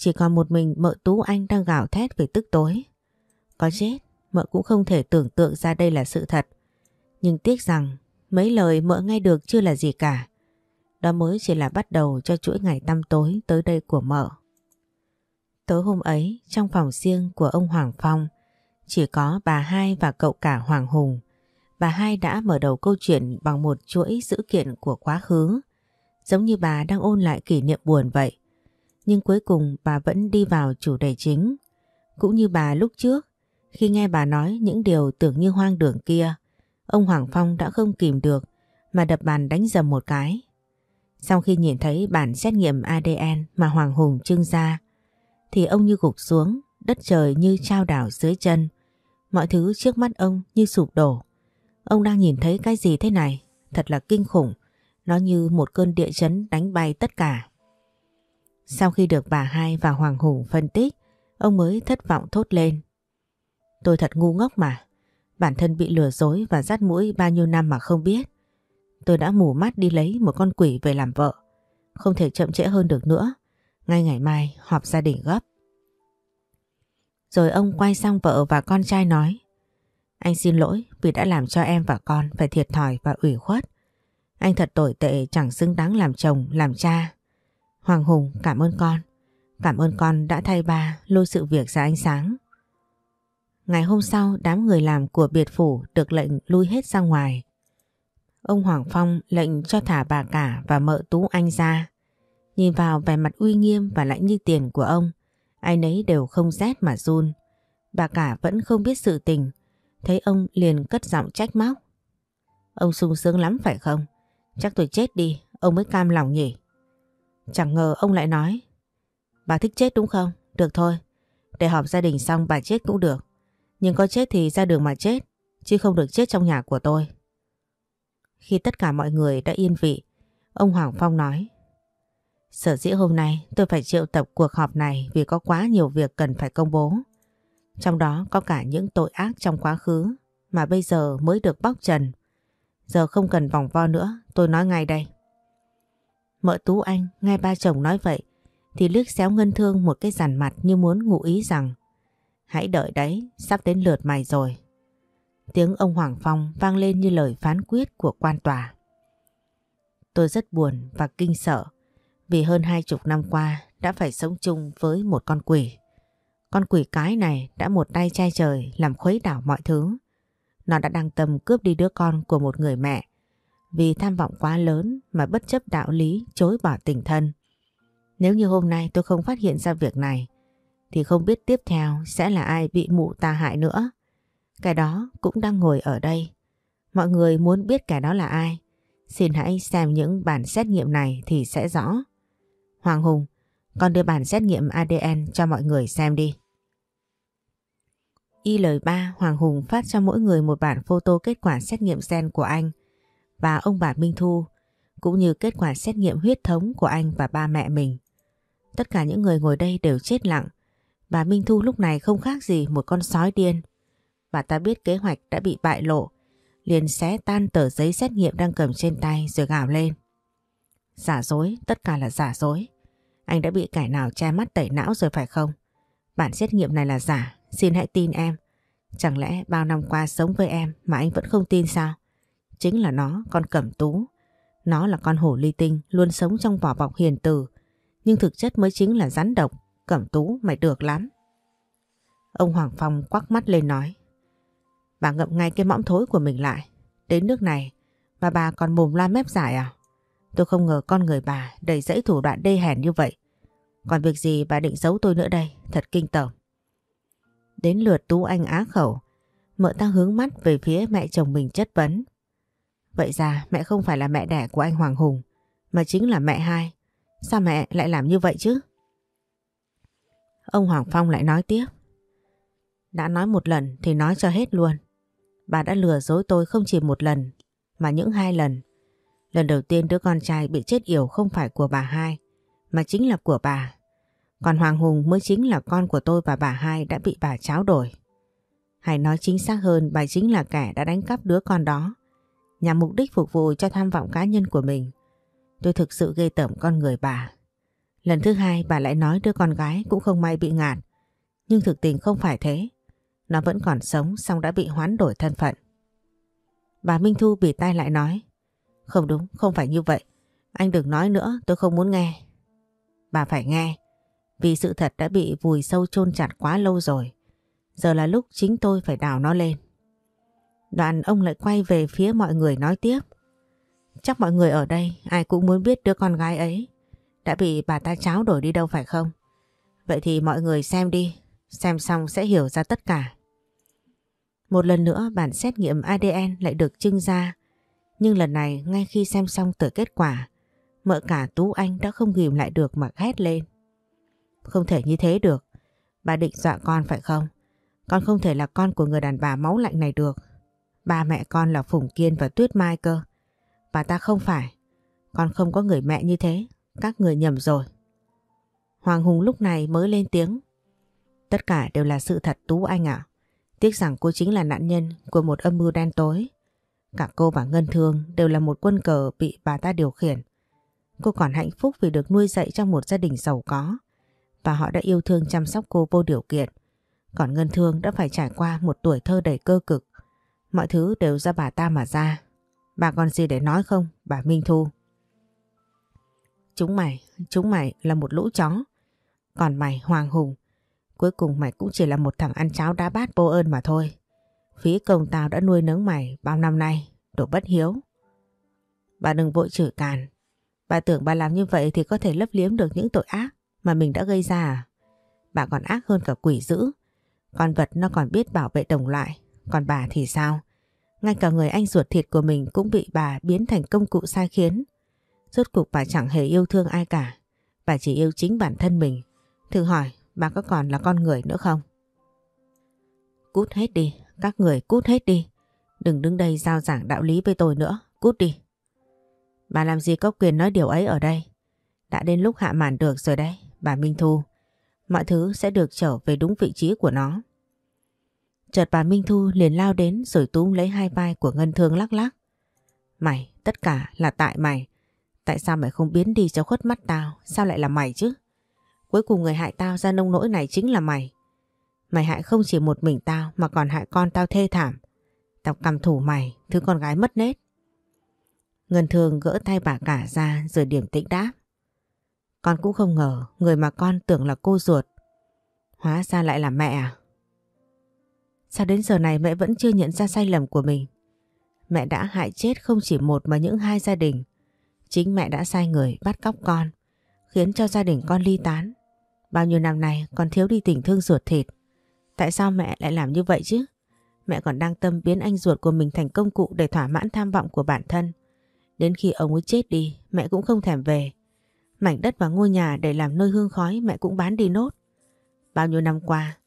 Chỉ còn một mình mợ Tú Anh đang gào thét về tức tối. Có chết, mợ cũng không thể tưởng tượng ra đây là sự thật. Nhưng tiếc rằng mấy lời mợ nghe được chưa là gì cả. Đó mới chỉ là bắt đầu cho chuỗi ngày tăm tối tới đây của mợ. Tối hôm ấy, trong phòng riêng của ông Hoàng Phong, chỉ có bà hai và cậu cả Hoàng Hùng. Bà hai đã mở đầu câu chuyện bằng một chuỗi sự kiện của quá khứ, giống như bà đang ôn lại kỷ niệm buồn vậy. Nhưng cuối cùng bà vẫn đi vào chủ đề chính. Cũng như bà lúc trước, khi nghe bà nói những điều tưởng như hoang đường kia, ông Hoàng Phong đã không kìm được mà đập bàn đánh dầm một cái. Sau khi nhìn thấy bản xét nghiệm ADN mà Hoàng Hùng trưng ra, thì ông như gục xuống, đất trời như trao đảo dưới chân. Mọi thứ trước mắt ông như sụp đổ. Ông đang nhìn thấy cái gì thế này? Thật là kinh khủng. Nó như một cơn địa chấn đánh bay tất cả. Sau khi được bà hai và Hoàng Hùng phân tích, ông mới thất vọng thốt lên. Tôi thật ngu ngốc mà. Bản thân bị lừa dối và dắt mũi bao nhiêu năm mà không biết. Tôi đã mù mắt đi lấy một con quỷ về làm vợ. Không thể chậm trễ hơn được nữa. Ngay ngày mai họp gia đình gấp. Rồi ông quay sang vợ và con trai nói. Anh xin lỗi vì đã làm cho em và con phải thiệt thòi và ủy khuất. Anh thật tồi tệ chẳng xứng đáng làm chồng, làm cha. Hoàng Hùng cảm ơn con. Cảm ơn con đã thay ba lôi sự việc ra ánh sáng. Ngày hôm sau đám người làm của biệt phủ được lệnh lui hết ra ngoài. Ông Hoàng Phong lệnh cho thả bà cả và mợ Tú Anh ra. Nhìn vào vẻ mặt uy nghiêm và lạnh như tiền của ông, ai nấy đều không rét mà run. Bà cả vẫn không biết sự tình, thấy ông liền cất giọng trách móc. Ông sung sướng lắm phải không? Chắc tôi chết đi, ông mới cam lòng nhỉ? Chẳng ngờ ông lại nói. Bà thích chết đúng không? Được thôi, để họp gia đình xong bà chết cũng được. Nhưng có chết thì ra đường mà chết, chứ không được chết trong nhà của tôi. Khi tất cả mọi người đã yên vị, ông Hoàng Phong nói Sở dĩ hôm nay tôi phải triệu tập cuộc họp này vì có quá nhiều việc cần phải công bố. Trong đó có cả những tội ác trong quá khứ mà bây giờ mới được bóc trần. Giờ không cần vòng vo nữa, tôi nói ngay đây. Mợ Tú Anh nghe ba chồng nói vậy thì liếc xéo ngân thương một cái rằn mặt như muốn ngụ ý rằng Hãy đợi đấy, sắp đến lượt mày rồi. Tiếng ông Hoàng Phong vang lên như lời phán quyết của quan tòa. Tôi rất buồn và kinh sợ vì hơn hai chục năm qua đã phải sống chung với một con quỷ. Con quỷ cái này đã một tay che trời làm khuấy đảo mọi thứ. Nó đã đăng tâm cướp đi đứa con của một người mẹ vì tham vọng quá lớn mà bất chấp đạo lý chối bỏ tình thân. Nếu như hôm nay tôi không phát hiện ra việc này thì không biết tiếp theo sẽ là ai bị mụ ta hại nữa. Cái đó cũng đang ngồi ở đây. Mọi người muốn biết kẻ đó là ai? Xin hãy xem những bản xét nghiệm này thì sẽ rõ. Hoàng Hùng, con đưa bản xét nghiệm ADN cho mọi người xem đi. Y lời ba, Hoàng Hùng phát cho mỗi người một bản photo kết quả xét nghiệm gen của anh và ông bà Minh Thu, cũng như kết quả xét nghiệm huyết thống của anh và ba mẹ mình. Tất cả những người ngồi đây đều chết lặng. Bà Minh Thu lúc này không khác gì một con sói điên. Bà ta biết kế hoạch đã bị bại lộ, liền xé tan tờ giấy xét nghiệm đang cầm trên tay rồi gào lên. Giả dối, tất cả là giả dối. Anh đã bị kẻ nào che mắt tẩy não rồi phải không? Bản xét nghiệm này là giả, xin hãy tin em. Chẳng lẽ bao năm qua sống với em mà anh vẫn không tin sao? Chính là nó, con cẩm tú. Nó là con hổ ly tinh, luôn sống trong vỏ bọc hiền từ. Nhưng thực chất mới chính là rắn độc. Cẩm tú mày được lắm. Ông Hoàng Phong quắc mắt lên nói. Bà ngậm ngay cái mõm thối của mình lại. Đến nước này mà bà còn mồm la mép giải à? Tôi không ngờ con người bà đầy dẫy thủ đoạn đê hèn như vậy. Còn việc gì bà định giấu tôi nữa đây, thật kinh tởm. Đến lượt Tú Anh á khẩu, mợ ta hướng mắt về phía mẹ chồng mình chất vấn. Vậy ra mẹ không phải là mẹ đẻ của anh Hoàng Hùng, mà chính là mẹ hai. Sao mẹ lại làm như vậy chứ? Ông Hoàng Phong lại nói tiếp. Đã nói một lần thì nói cho hết luôn. Bà đã lừa dối tôi không chỉ một lần, mà những hai lần. Lần đầu tiên đứa con trai bị chết yểu không phải của bà hai, mà chính là của bà. Còn Hoàng Hùng mới chính là con của tôi và bà hai đã bị bà tráo đổi. Hay nói chính xác hơn bà chính là kẻ đã đánh cắp đứa con đó nhằm mục đích phục vụ cho tham vọng cá nhân của mình. Tôi thực sự ghê tởm con người bà. Lần thứ hai bà lại nói đứa con gái cũng không may bị ngạt. Nhưng thực tình không phải thế. Nó vẫn còn sống xong đã bị hoán đổi thân phận. Bà Minh Thu bị tay lại nói. Không đúng, không phải như vậy. Anh đừng nói nữa, tôi không muốn nghe. Bà phải nghe. Vì sự thật đã bị vùi sâu chôn chặt quá lâu rồi. Giờ là lúc chính tôi phải đào nó lên. Đoạn ông lại quay về phía mọi người nói tiếp. Chắc mọi người ở đây ai cũng muốn biết đứa con gái ấy đã bị bà ta cháo đổi đi đâu phải không? Vậy thì mọi người xem đi, xem xong sẽ hiểu ra tất cả. Một lần nữa bản xét nghiệm ADN lại được trưng ra, nhưng lần này ngay khi xem xong tờ kết quả, mợ cả Tú Anh đã không ghim lại được mà hét lên. Không thể như thế được, bà định dọa con phải không? Con không thể là con của người đàn bà máu lạnh này được. Ba mẹ con là Phùng Kiên và Tuyết Mai cơ. Bà ta không phải. Con không có người mẹ như thế. Các người nhầm rồi. Hoàng Hùng lúc này mới lên tiếng. Tất cả đều là sự thật Tú Anh ạ. Tiếc rằng cô chính là nạn nhân của một âm mưu đen tối. Cả cô và Ngân Thương đều là một quân cờ bị bà ta điều khiển. Cô còn hạnh phúc vì được nuôi dạy trong một gia đình giàu có. Và họ đã yêu thương chăm sóc cô vô điều kiện. Còn Ngân Thương đã phải trải qua một tuổi thơ đầy cơ cực Mọi thứ đều do bà ta mà ra. Bà còn gì để nói không, bà Minh Thu? Chúng mày, chúng mày là một lũ chó. Còn mày, Hoàng Hùng, cuối cùng mày cũng chỉ là một thằng ăn cháo đá bát vô ơn mà thôi. Phí công tao đã nuôi nấng mày bao năm nay, đồ bất hiếu. Bà đừng vội chửi càn. Bà tưởng bà làm như vậy thì có thể lấp liếm được những tội ác mà mình đã gây ra à? Bà còn ác hơn cả quỷ dữ. Con vật nó còn biết bảo vệ đồng loại. Còn bà thì sao? Ngay cả người anh ruột thịt của mình cũng bị bà biến thành công cụ sai khiến. Rốt cuộc bà chẳng hề yêu thương ai cả. Bà chỉ yêu chính bản thân mình. Thử hỏi bà có còn là con người nữa không? Cút hết đi, các người cút hết đi. Đừng đứng đây giao giảng đạo lý với tôi nữa, cút đi. Bà làm gì có quyền nói điều ấy ở đây? Đã đến lúc hạ màn được rồi đấy, bà Minh Thu. Mọi thứ sẽ được trở về đúng vị trí của nó. Chợt bà Minh Thu liền lao đến rồi túm lấy hai vai của Ngân Thương lắc lắc. Mày, tất cả là tại mày. Tại sao mày không biến đi cho khuất mắt tao? Sao lại là mày chứ? Cuối cùng người hại tao ra nông nỗi này chính là mày. Mày hại không chỉ một mình tao mà còn hại con tao thê thảm. Tao cầm thủ mày, thứ con gái mất nết. Ngân Thương gỡ tay bà cả ra rồi điểm tĩnh đáp. Con cũng không ngờ người mà con tưởng là cô ruột. Hóa ra lại là mẹ à? Sao đến giờ này mẹ vẫn chưa nhận ra sai lầm của mình? Mẹ đã hại chết không chỉ một mà những hai gia đình. Chính mẹ đã sai người bắt cóc con, khiến cho gia đình con ly tán. Bao nhiêu năm nay còn thiếu đi tình thương ruột thịt. Tại sao mẹ lại làm như vậy chứ? Mẹ còn đang tâm biến anh ruột của mình thành công cụ để thỏa mãn tham vọng của bản thân. Đến khi ông ấy chết đi, mẹ cũng không thèm về. Mảnh đất và ngôi nhà để làm nơi hương khói mẹ cũng bán đi nốt. Bao nhiêu năm qua,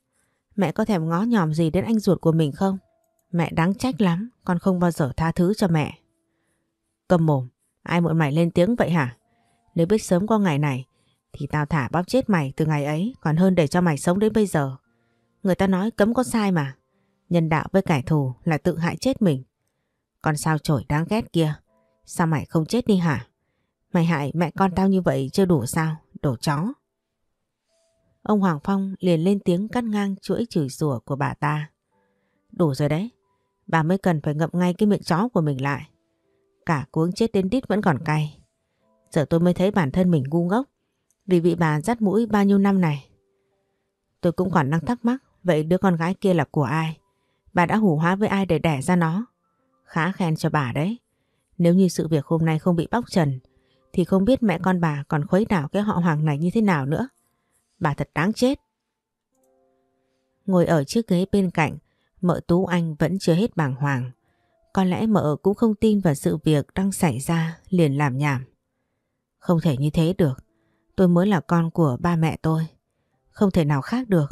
mẹ có thèm ngó nhòm gì đến anh ruột của mình không? Mẹ đáng trách lắm, con không bao giờ tha thứ cho mẹ. Cầm mồm, ai muộn mày lên tiếng vậy hả? Nếu biết sớm có ngày này, thì tao thả bóp chết mày từ ngày ấy còn hơn để cho mày sống đến bây giờ. Người ta nói cấm có sai mà. Nhân đạo với kẻ thù là tự hại chết mình. Còn sao chổi đáng ghét kia, sao mày không chết đi hả? Mày hại mẹ con tao như vậy chưa đủ sao, đổ chó. Ông Hoàng Phong liền lên tiếng cắt ngang chuỗi chửi rủa của bà ta. Đủ rồi đấy, bà mới cần phải ngậm ngay cái miệng chó của mình lại. Cả cuống chết đến đít vẫn còn cay. Giờ tôi mới thấy bản thân mình ngu ngốc vì bị bà dắt mũi bao nhiêu năm này. Tôi cũng còn đang thắc mắc vậy đứa con gái kia là của ai? Bà đã hủ hóa với ai để đẻ ra nó? Khá khen cho bà đấy. Nếu như sự việc hôm nay không bị bóc trần thì không biết mẹ con bà còn khuấy đảo cái họ hoàng này như thế nào nữa. Bà thật đáng chết. Ngồi ở chiếc ghế bên cạnh, mợ Tú Anh vẫn chưa hết bàng hoàng. Có lẽ mợ cũng không tin vào sự việc đang xảy ra liền làm nhảm. Không thể như thế được. Tôi mới là con của ba mẹ tôi. Không thể nào khác được.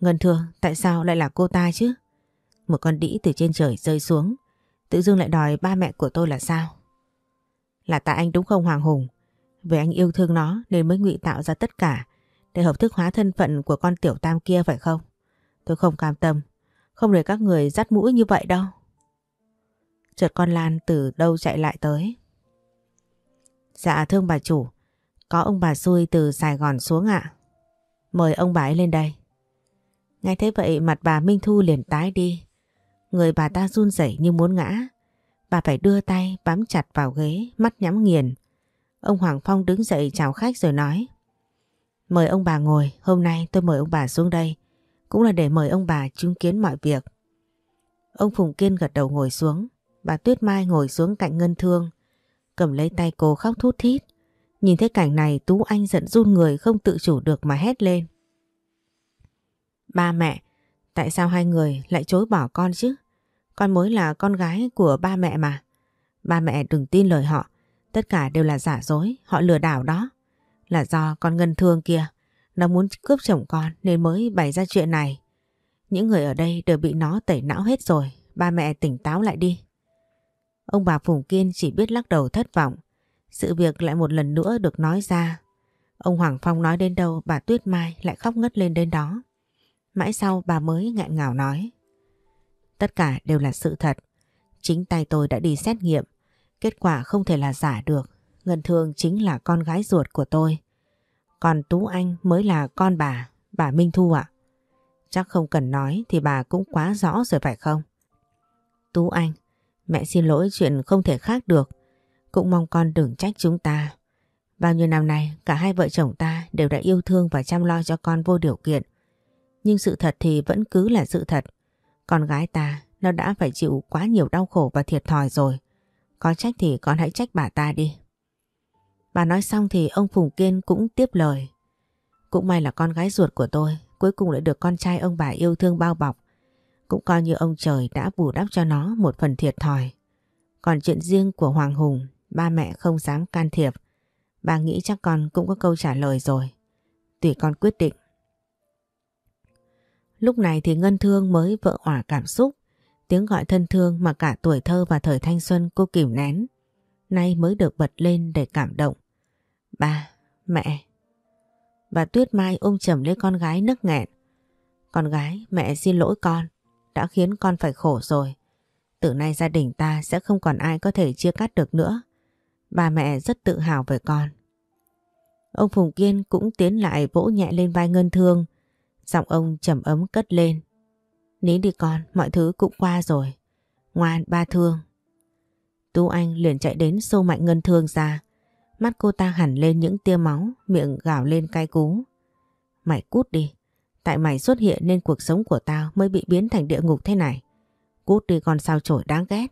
Ngân thương, tại sao lại là cô ta chứ? Một con đĩ từ trên trời rơi xuống. Tự dưng lại đòi ba mẹ của tôi là sao? Là tại anh đúng không Hoàng Hùng? Vì anh yêu thương nó nên mới ngụy tạo ra tất cả để hợp thức hóa thân phận của con tiểu tam kia phải không? Tôi không cam tâm. Không để các người dắt mũi như vậy đâu. Chợt con Lan từ đâu chạy lại tới. Dạ thương bà chủ, có ông bà xui từ Sài Gòn xuống ạ. Mời ông bà ấy lên đây. Ngay thế vậy mặt bà Minh Thu liền tái đi. Người bà ta run rẩy như muốn ngã. Bà phải đưa tay bám chặt vào ghế, mắt nhắm nghiền. Ông Hoàng Phong đứng dậy chào khách rồi nói. Mời ông bà ngồi, hôm nay tôi mời ông bà xuống đây. Cũng là để mời ông bà chứng kiến mọi việc. Ông Phùng Kiên gật đầu ngồi xuống. Bà Tuyết Mai ngồi xuống cạnh Ngân Thương. Cầm lấy tay cô khóc thút thít. Nhìn thấy cảnh này Tú Anh giận run người không tự chủ được mà hét lên. Ba mẹ, tại sao hai người lại chối bỏ con chứ? Con mới là con gái của ba mẹ mà. Ba mẹ đừng tin lời họ. Tất cả đều là giả dối, họ lừa đảo đó. Là do con ngân thương kia. Nó muốn cướp chồng con nên mới bày ra chuyện này. Những người ở đây đều bị nó tẩy não hết rồi. Ba mẹ tỉnh táo lại đi. Ông bà Phùng Kiên chỉ biết lắc đầu thất vọng. Sự việc lại một lần nữa được nói ra. Ông Hoàng Phong nói đến đâu, bà Tuyết Mai lại khóc ngất lên đến đó. Mãi sau, bà mới ngạn ngào nói. Tất cả đều là sự thật. Chính tay tôi đã đi xét nghiệm. Kết quả không thể là giả được. Ngân Thương chính là con gái ruột của tôi. Còn Tú Anh mới là con bà, bà Minh Thu ạ. Chắc không cần nói thì bà cũng quá rõ rồi phải không? Tú Anh, mẹ xin lỗi chuyện không thể khác được. Cũng mong con đừng trách chúng ta. Bao nhiêu năm nay cả hai vợ chồng ta đều đã yêu thương và chăm lo cho con vô điều kiện. Nhưng sự thật thì vẫn cứ là sự thật. Con gái ta nó đã phải chịu quá nhiều đau khổ và thiệt thòi rồi. Có trách thì con hãy trách bà ta đi. Bà nói xong thì ông Phùng Kiên cũng tiếp lời. Cũng may là con gái ruột của tôi cuối cùng lại được con trai ông bà yêu thương bao bọc. Cũng coi như ông trời đã bù đắp cho nó một phần thiệt thòi. Còn chuyện riêng của Hoàng Hùng, ba mẹ không dám can thiệp. Bà nghĩ chắc con cũng có câu trả lời rồi. Tùy con quyết định. Lúc này thì Ngân Thương mới vỡ ỏa cảm xúc. Tiếng gọi thân thương mà cả tuổi thơ và thời thanh xuân cô kìm nén. Nay mới được bật lên để cảm động. Ba, mẹ. Bà Tuyết Mai ôm chầm lấy con gái nức nghẹn. Con gái, mẹ xin lỗi con. Đã khiến con phải khổ rồi. Từ nay gia đình ta sẽ không còn ai có thể chia cắt được nữa. Bà mẹ rất tự hào về con. Ông Phùng Kiên cũng tiến lại vỗ nhẹ lên vai Ngân Thương. Giọng ông trầm ấm cất lên. Nín đi con, mọi thứ cũng qua rồi. Ngoan, ba thương. Tú Anh liền chạy đến xô mạnh Ngân Thương ra. Mắt cô ta hẳn lên những tia máu, miệng gào lên cay cú. Mày cút đi. Tại mày xuất hiện nên cuộc sống của tao mới bị biến thành địa ngục thế này. Cút đi con sao chổi đáng ghét.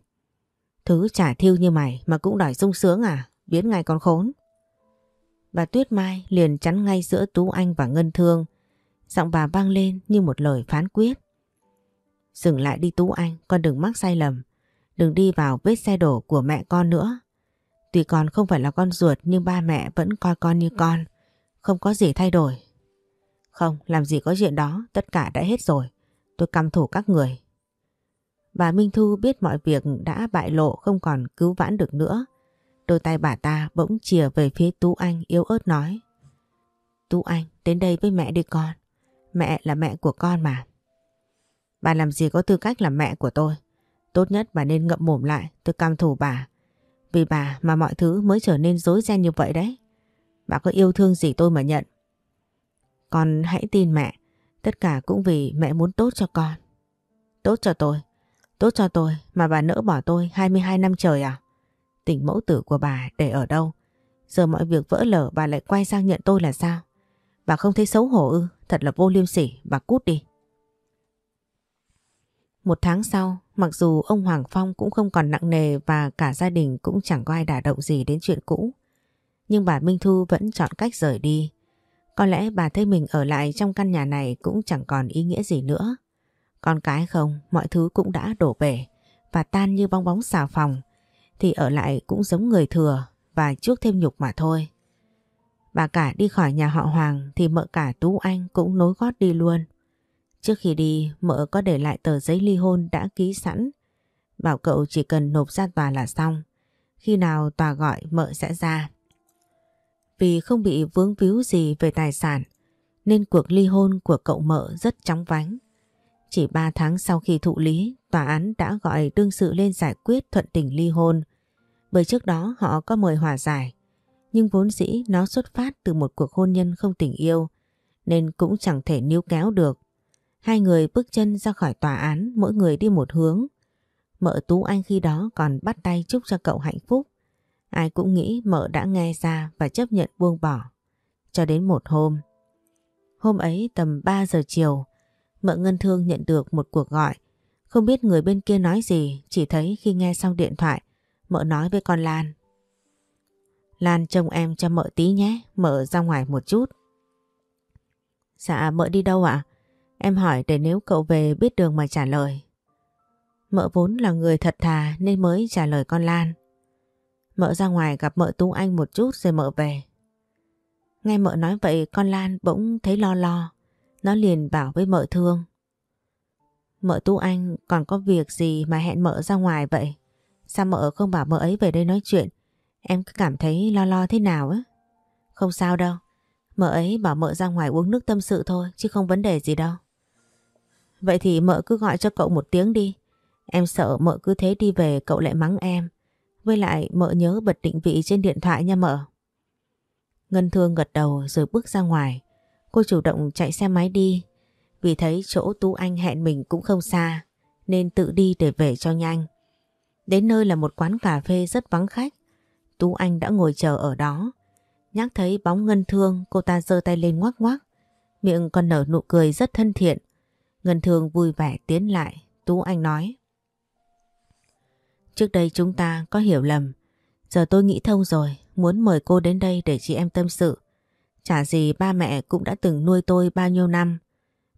Thứ trả thiêu như mày mà cũng đòi sung sướng à? Biến ngay con khốn. Bà Tuyết Mai liền chắn ngay giữa Tú Anh và Ngân Thương. Giọng bà vang lên như một lời phán quyết. Dừng lại đi Tú Anh, con đừng mắc sai lầm. Đừng đi vào vết xe đổ của mẹ con nữa. Tuy con không phải là con ruột nhưng ba mẹ vẫn coi con như con. Không có gì thay đổi. Không, làm gì có chuyện đó, tất cả đã hết rồi. Tôi căm thủ các người. Bà Minh Thu biết mọi việc đã bại lộ không còn cứu vãn được nữa. Đôi tay bà ta bỗng chìa về phía Tú Anh yếu ớt nói. Tú Anh, đến đây với mẹ đi con. Mẹ là mẹ của con mà. Bà làm gì có tư cách là mẹ của tôi. Tốt nhất bà nên ngậm mồm lại, tôi cam thủ bà. Vì bà mà mọi thứ mới trở nên rối ren như vậy đấy. Bà có yêu thương gì tôi mà nhận. Con hãy tin mẹ, tất cả cũng vì mẹ muốn tốt cho con. Tốt cho tôi, tốt cho tôi mà bà nỡ bỏ tôi 22 năm trời à? Tình mẫu tử của bà để ở đâu? Giờ mọi việc vỡ lở bà lại quay sang nhận tôi là sao? Bà không thấy xấu hổ ư? Thật là vô liêm sỉ, bà cút đi. Một tháng sau, mặc dù ông Hoàng Phong cũng không còn nặng nề và cả gia đình cũng chẳng có ai đả động gì đến chuyện cũ. Nhưng bà Minh Thu vẫn chọn cách rời đi. Có lẽ bà thấy mình ở lại trong căn nhà này cũng chẳng còn ý nghĩa gì nữa. Con cái không, mọi thứ cũng đã đổ bể và tan như bong bóng xà phòng. Thì ở lại cũng giống người thừa và trước thêm nhục mà thôi. Bà cả đi khỏi nhà họ Hoàng thì mợ cả Tú Anh cũng nối gót đi luôn. Trước khi đi, mợ có để lại tờ giấy ly hôn đã ký sẵn. Bảo cậu chỉ cần nộp ra tòa là xong. Khi nào tòa gọi mợ sẽ ra. Vì không bị vướng víu gì về tài sản, nên cuộc ly hôn của cậu mợ rất chóng vánh. Chỉ 3 tháng sau khi thụ lý, tòa án đã gọi đương sự lên giải quyết thuận tình ly hôn. Bởi trước đó họ có mời hòa giải, nhưng vốn dĩ nó xuất phát từ một cuộc hôn nhân không tình yêu, nên cũng chẳng thể níu kéo được. Hai người bước chân ra khỏi tòa án mỗi người đi một hướng. Mợ Tú Anh khi đó còn bắt tay chúc cho cậu hạnh phúc. Ai cũng nghĩ mợ đã nghe ra và chấp nhận buông bỏ. Cho đến một hôm. Hôm ấy tầm 3 giờ chiều, mợ Ngân Thương nhận được một cuộc gọi. Không biết người bên kia nói gì, chỉ thấy khi nghe xong điện thoại, mợ nói với con Lan. Lan trông em cho mợ tí nhé, mợ ra ngoài một chút. Dạ mợ đi đâu ạ? Em hỏi để nếu cậu về biết đường mà trả lời. Mợ vốn là người thật thà nên mới trả lời con Lan. Mợ ra ngoài gặp mợ Tú Anh một chút rồi mợ về. Nghe mợ nói vậy, con Lan bỗng thấy lo lo. Nó liền bảo với mợ thương. Mợ Tú Anh, còn có việc gì mà hẹn mợ ra ngoài vậy? Sao mợ không bảo mợ ấy về đây nói chuyện? Em cứ cảm thấy lo lo thế nào á? Không sao đâu. Mợ ấy bảo mợ ra ngoài uống nước tâm sự thôi, chứ không vấn đề gì đâu. Vậy thì mợ cứ gọi cho cậu một tiếng đi. Em sợ mợ cứ thế đi về cậu lại mắng em. Với lại mợ nhớ bật định vị trên điện thoại nha mợ. Ngân Thương gật đầu rồi bước ra ngoài. Cô chủ động chạy xe máy đi. Vì thấy chỗ Tú Anh hẹn mình cũng không xa. nên tự đi để về cho nhanh. Đến nơi là một quán cà phê rất vắng khách. Tú Anh đã ngồi chờ ở đó. Nhắc thấy bóng ngân thương, cô ta giơ tay lên ngoắc ngoắc. Miệng còn nở nụ cười rất thân thiện. Ngân thương vui vẻ tiến lại. Tú Anh nói. Trước đây chúng ta có hiểu lầm. Giờ tôi nghĩ thông rồi. Muốn mời cô đến đây để chị em tâm sự. Chả gì ba mẹ cũng đã từng nuôi tôi bao nhiêu năm.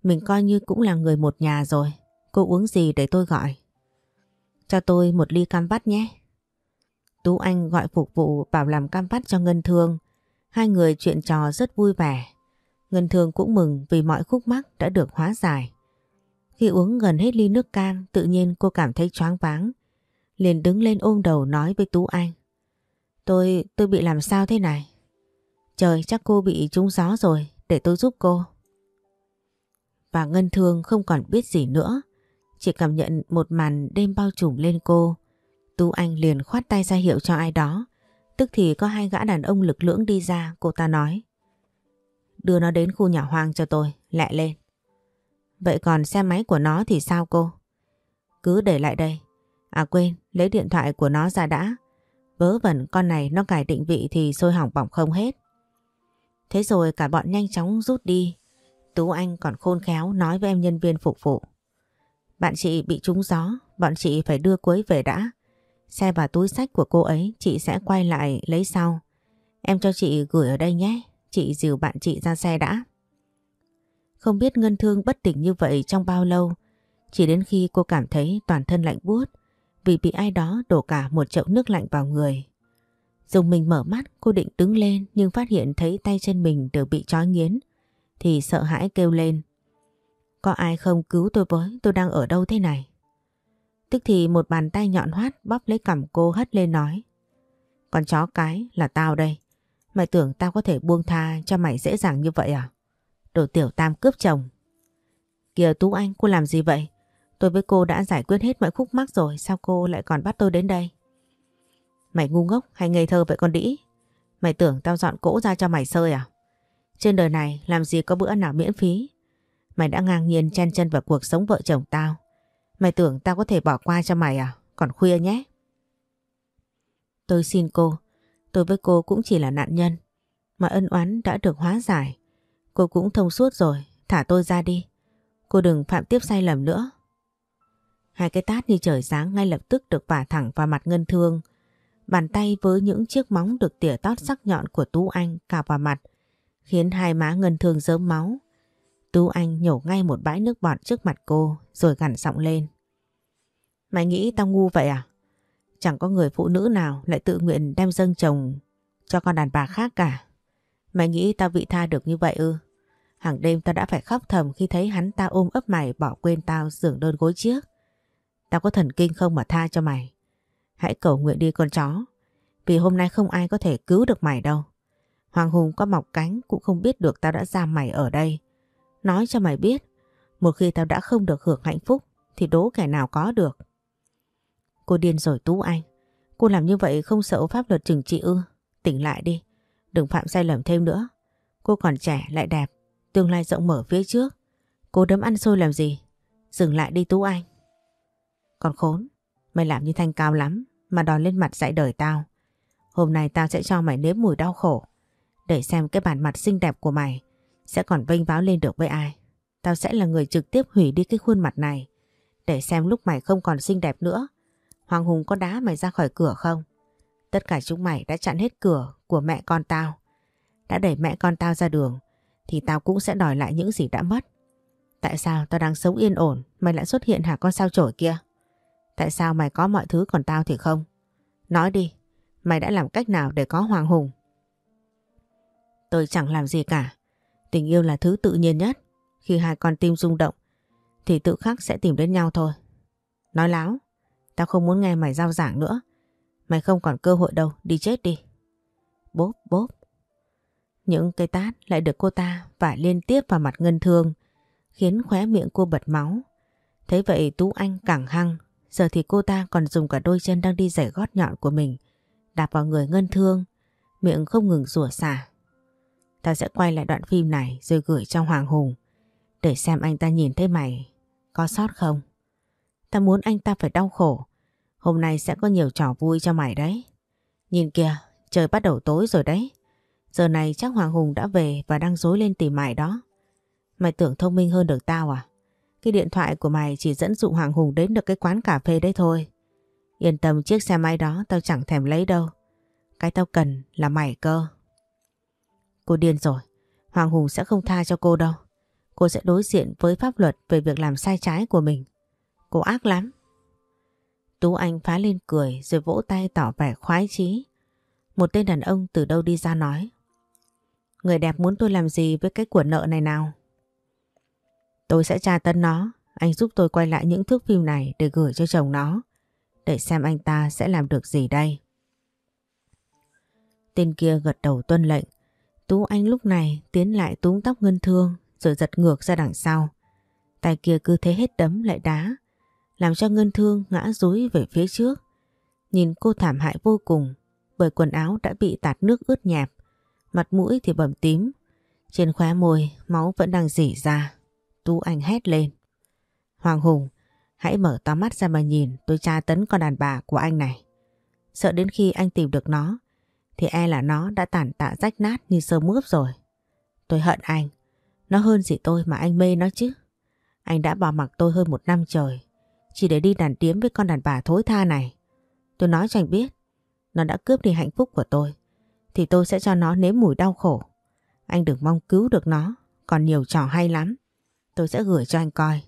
Mình coi như cũng là người một nhà rồi. Cô uống gì để tôi gọi? Cho tôi một ly cam vắt nhé. Tú Anh gọi phục vụ bảo làm cam vắt cho Ngân Thương. Hai người chuyện trò rất vui vẻ. Ngân Thương cũng mừng vì mọi khúc mắc đã được hóa giải. Khi uống gần hết ly nước cam tự nhiên cô cảm thấy choáng váng. Liền đứng lên ôm đầu nói với Tú Anh. Tôi, tôi bị làm sao thế này? Trời chắc cô bị trúng gió rồi, để tôi giúp cô. Và Ngân Thương không còn biết gì nữa. Chỉ cảm nhận một màn đêm bao trùm lên cô. Tú Anh liền khoát tay ra hiệu cho ai đó. Tức thì có hai gã đàn ông lực lưỡng đi ra, cô ta nói. Đưa nó đến khu nhà hoang cho tôi, lẹ lên. Vậy còn xe máy của nó thì sao cô? Cứ để lại đây. À quên, lấy điện thoại của nó ra đã. Vớ vẩn con này nó cài định vị thì sôi hỏng bỏng không hết. Thế rồi cả bọn nhanh chóng rút đi. Tú Anh còn khôn khéo nói với em nhân viên phục vụ. Bạn chị bị trúng gió, bọn chị phải đưa cuối về đã. Xe và túi sách của cô ấy chị sẽ quay lại lấy sau. Em cho chị gửi ở đây nhé, chị dìu bạn chị ra xe đã. Không biết Ngân Thương bất tỉnh như vậy trong bao lâu, chỉ đến khi cô cảm thấy toàn thân lạnh buốt vì bị ai đó đổ cả một chậu nước lạnh vào người. Dùng mình mở mắt cô định đứng lên nhưng phát hiện thấy tay chân mình đều bị trói nghiến thì sợ hãi kêu lên. Có ai không cứu tôi với, tôi đang ở đâu thế này? Tức thì một bàn tay nhọn hoắt bóp lấy cằm cô hất lên nói. Con chó cái là tao đây. Mày tưởng tao có thể buông tha cho mày dễ dàng như vậy à? Đồ tiểu tam cướp chồng. Kìa Tú Anh, cô làm gì vậy? Tôi với cô đã giải quyết hết mọi khúc mắc rồi, sao cô lại còn bắt tôi đến đây? Mày ngu ngốc hay ngây thơ vậy con đĩ? Mày tưởng tao dọn cỗ ra cho mày sơi à? Trên đời này làm gì có bữa nào miễn phí? Mày đã ngang nhiên chen chân vào cuộc sống vợ chồng tao. Mày tưởng tao có thể bỏ qua cho mày à? Còn khuya nhé. Tôi xin cô, tôi với cô cũng chỉ là nạn nhân. Mà ân oán đã được hóa giải. Cô cũng thông suốt rồi, thả tôi ra đi. Cô đừng phạm tiếp sai lầm nữa. Hai cái tát như trời sáng ngay lập tức được vả thẳng vào mặt Ngân Thương. Bàn tay với những chiếc móng được tỉa tót sắc nhọn của Tú Anh cào vào mặt, khiến hai má Ngân Thương dớm máu. Tú Anh nhổ ngay một bãi nước bọt trước mặt cô rồi gằn giọng lên. Mày nghĩ tao ngu vậy à? Chẳng có người phụ nữ nào lại tự nguyện đem dâng chồng cho con đàn bà khác cả. Mày nghĩ tao vị tha được như vậy ư? Hàng đêm tao đã phải khóc thầm khi thấy hắn ta ôm ấp mày bỏ quên tao giường đơn gối trước. Tao có thần kinh không mà tha cho mày. Hãy cầu nguyện đi con chó. Vì hôm nay không ai có thể cứu được mày đâu. Hoàng Hùng có mọc cánh cũng không biết được tao đã giam mày ở đây. Nói cho mày biết, một khi tao đã không được hưởng hạnh phúc thì đố kẻ nào có được. Cô điên rồi Tú Anh. Cô làm như vậy không sợ pháp luật trừng trị ư. Tỉnh lại đi. Đừng phạm sai lầm thêm nữa. Cô còn trẻ, lại đẹp. Tương lai rộng mở phía trước. Cô đấm ăn xôi làm gì? Dừng lại đi Tú Anh. Còn khốn. Mày làm như thanh cao lắm. Mà đòi lên mặt dạy đời tao. Hôm nay tao sẽ cho mày nếm mùi đau khổ. Để xem cái bản mặt xinh đẹp của mày sẽ còn vênh váo lên được với ai. Tao sẽ là người trực tiếp hủy đi cái khuôn mặt này. Để xem lúc mày không còn xinh đẹp nữa, Hoàng Hùng có đá mày ra khỏi cửa không? Tất cả chúng mày đã chặn hết cửa của mẹ con tao. Đã đẩy mẹ con tao ra đường thì tao cũng sẽ đòi lại những gì đã mất. Tại sao tao đang sống yên ổn mày lại xuất hiện hả con sao chổi kia? Tại sao mày có mọi thứ còn tao thì không? Nói đi, mày đã làm cách nào để có Hoàng Hùng? Tôi chẳng làm gì cả. Tình yêu là thứ tự nhiên nhất. Khi hai con tim rung động thì tự khắc sẽ tìm đến nhau thôi. Nói láo, Tao không muốn nghe mày giao giảng nữa. Mày không còn cơ hội đâu, đi chết đi. Bốp bốp. Những cây tát lại được cô ta vả liên tiếp vào mặt ngân thương, khiến khóe miệng cô bật máu. Thế vậy Tú Anh càng hăng, giờ thì cô ta còn dùng cả đôi chân đang đi giày gót nhọn của mình, đạp vào người ngân thương, miệng không ngừng rủa xả. Ta sẽ quay lại đoạn phim này rồi gửi cho Hoàng Hùng, để xem anh ta nhìn thấy mày có sót không. ta muốn anh ta phải đau khổ. Hôm nay sẽ có nhiều trò vui cho mày đấy. Nhìn kìa, trời bắt đầu tối rồi đấy. Giờ này chắc Hoàng Hùng đã về và đang dối lên tìm mày đó. Mày tưởng thông minh hơn được tao à? Cái điện thoại của mày chỉ dẫn dụ Hoàng Hùng đến được cái quán cà phê đấy thôi. Yên tâm chiếc xe máy đó tao chẳng thèm lấy đâu. Cái tao cần là mày cơ. Cô điên rồi. Hoàng Hùng sẽ không tha cho cô đâu. Cô sẽ đối diện với pháp luật về việc làm sai trái của mình. Cô ác lắm. Tú Anh phá lên cười rồi vỗ tay tỏ vẻ khoái chí. Một tên đàn ông từ đâu đi ra nói. Người đẹp muốn tôi làm gì với cái của nợ này nào? Tôi sẽ tra tấn nó. Anh giúp tôi quay lại những thước phim này để gửi cho chồng nó. Để xem anh ta sẽ làm được gì đây. Tên kia gật đầu tuân lệnh. Tú Anh lúc này tiến lại túm tóc Ngân Thương rồi giật ngược ra đằng sau. Tay kia cứ thế hết đấm lại đá, làm cho Ngân Thương ngã rúi về phía trước. Nhìn cô thảm hại vô cùng bởi quần áo đã bị tạt nước ướt nhẹp, mặt mũi thì bầm tím. Trên khóe môi máu vẫn đang dỉ ra. Tú Anh hét lên. Hoàng Hùng, hãy mở to mắt ra mà nhìn tôi tra tấn con đàn bà của anh này. Sợ đến khi anh tìm được nó, thì e là nó đã tàn tạ rách nát như sơ mướp rồi. Tôi hận anh. Nó hơn gì tôi mà anh mê nó chứ. Anh đã bỏ mặc tôi hơn một năm trời. Chỉ để đi đàn điếm với con đàn bà thối tha này. Tôi nói cho anh biết. Nó đã cướp đi hạnh phúc của tôi. Thì tôi sẽ cho nó nếm mùi đau khổ. Anh đừng mong cứu được nó. Còn nhiều trò hay lắm. Tôi sẽ gửi cho anh coi.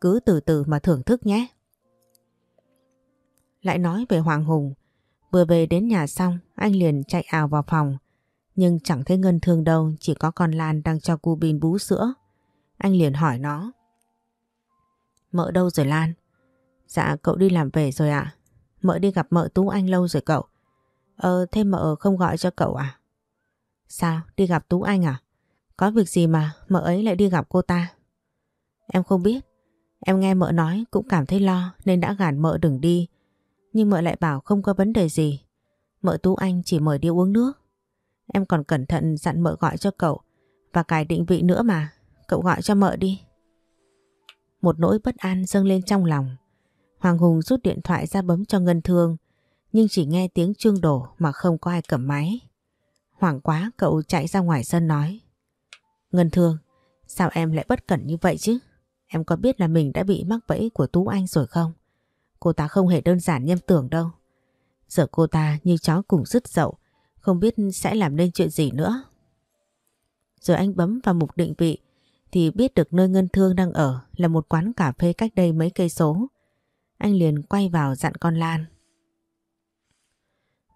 Cứ từ từ mà thưởng thức nhé. Lại nói về Hoàng Hùng. Vừa về đến nhà xong, anh liền chạy ào vào phòng. Nhưng chẳng thấy Ngân Thương đâu, chỉ có con Lan đang cho cu bin bú sữa. Anh liền hỏi nó. Mợ đâu rồi Lan? Dạ cậu đi làm về rồi ạ. Mợ đi gặp mợ Tú Anh lâu rồi cậu. Ờ thế mợ không gọi cho cậu à? Sao? Đi gặp Tú Anh à? Có việc gì mà mợ ấy lại đi gặp cô ta? Em không biết. Em nghe mợ nói cũng cảm thấy lo nên đã gạt mợ đừng đi. Nhưng mợ lại bảo không có vấn đề gì. Mợ Tú Anh chỉ mời đi uống nước. Em còn cẩn thận dặn mợ gọi cho cậu và cài định vị nữa mà. Cậu gọi cho mợ đi. Một nỗi bất an dâng lên trong lòng. Hoàng Hùng rút điện thoại ra bấm cho Ngân Thương nhưng chỉ nghe tiếng chuông đổ mà không có ai cầm máy. Hoảng quá cậu chạy ra ngoài sân nói Ngân Thương, sao em lại bất cẩn như vậy chứ? Em có biết là mình đã bị mắc bẫy của Tú Anh rồi không? Cô ta không hề đơn giản như em tưởng đâu. Giờ cô ta như chó cùng rứt dậu, không biết sẽ làm nên chuyện gì nữa. Rồi anh bấm vào mục định vị thì biết được nơi Ngân Thương đang ở là một quán cà phê cách đây mấy cây số. Anh liền quay vào dặn con Lan.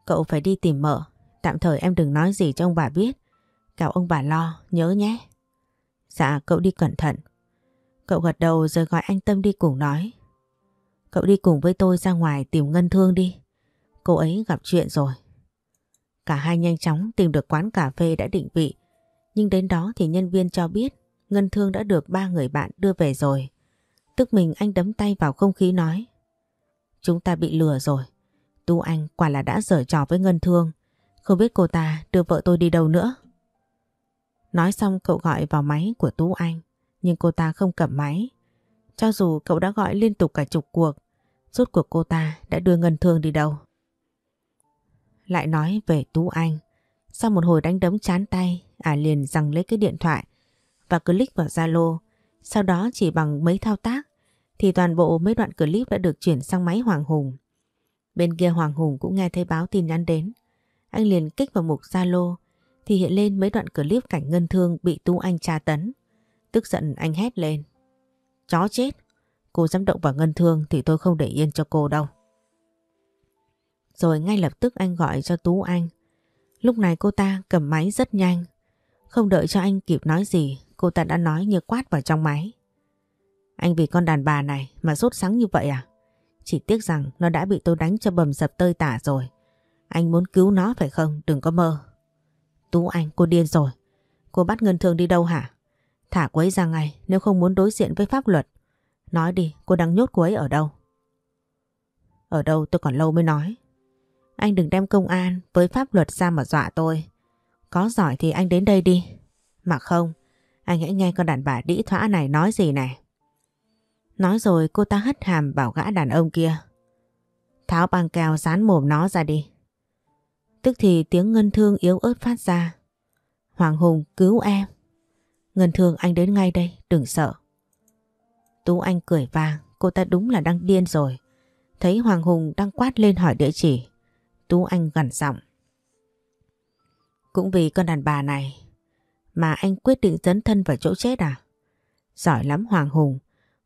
Cậu phải đi tìm mợ, tạm thời em đừng nói gì cho ông bà biết. Cậu ông bà lo, nhớ nhé. Dạ, cậu đi cẩn thận. Cậu gật đầu rồi gọi anh Tâm đi cùng nói. Cậu đi cùng với tôi ra ngoài tìm Ngân Thương đi. Cô ấy gặp chuyện rồi. Cả hai nhanh chóng tìm được quán cà phê đã định vị. Nhưng đến đó thì nhân viên cho biết Ngân Thương đã được ba người bạn đưa về rồi. Tức mình anh đấm tay vào không khí nói. Chúng ta bị lừa rồi. Tu Anh quả là đã dở trò với Ngân Thương. Không biết cô ta đưa vợ tôi đi đâu nữa. Nói xong cậu gọi vào máy của Tú Anh. Nhưng cô ta không cầm máy. Cho dù cậu đã gọi liên tục cả chục cuộc. Rốt cuộc cô ta đã đưa Ngân Thương đi đâu. Lại nói về Tú Anh. Sau một hồi đánh đấm chán tay, ả liền rằng lấy cái điện thoại và click vào Zalo. Sau đó chỉ bằng mấy thao tác thì toàn bộ mấy đoạn clip đã được chuyển sang máy Hoàng Hùng. Bên kia Hoàng Hùng cũng nghe thấy báo tin nhắn đến. Anh liền kích vào mục Zalo thì hiện lên mấy đoạn clip cảnh ngân thương bị Tú Anh tra tấn. Tức giận anh hét lên. Chó chết! Cô dám động vào ngân thương thì tôi không để yên cho cô đâu. Rồi ngay lập tức anh gọi cho Tú Anh. Lúc này cô ta cầm máy rất nhanh. Không đợi cho anh kịp nói gì, cô ta đã nói như quát vào trong máy. Anh vì con đàn bà này mà sốt sắng như vậy à? Chỉ tiếc rằng nó đã bị tôi đánh cho bầm dập tơi tả rồi. Anh muốn cứu nó phải không? Đừng có mơ. Tú Anh, cô điên rồi. Cô bắt Ngân Thương đi đâu hả? Thả cô ấy ra ngay nếu không muốn đối diện với pháp luật. Nói đi, cô đang nhốt cô ấy ở đâu? Ở đâu tôi còn lâu mới nói. Anh đừng đem công an với pháp luật ra mà dọa tôi. Có giỏi thì anh đến đây đi. Mà không, anh hãy nghe con đàn bà đĩ thỏa này nói gì này. Nói rồi cô ta hất hàm bảo gã đàn ông kia. Tháo băng keo dán mồm nó ra đi. Tức thì tiếng ngân thương yếu ớt phát ra. Hoàng Hùng cứu em. Ngân thương anh đến ngay đây, đừng sợ. Tú Anh cười vàng cô ta đúng là đang điên rồi. Thấy Hoàng Hùng đang quát lên hỏi địa chỉ. Tú Anh gần giọng. Cũng vì con đàn bà này mà anh quyết định dấn thân vào chỗ chết à? Giỏi lắm Hoàng Hùng,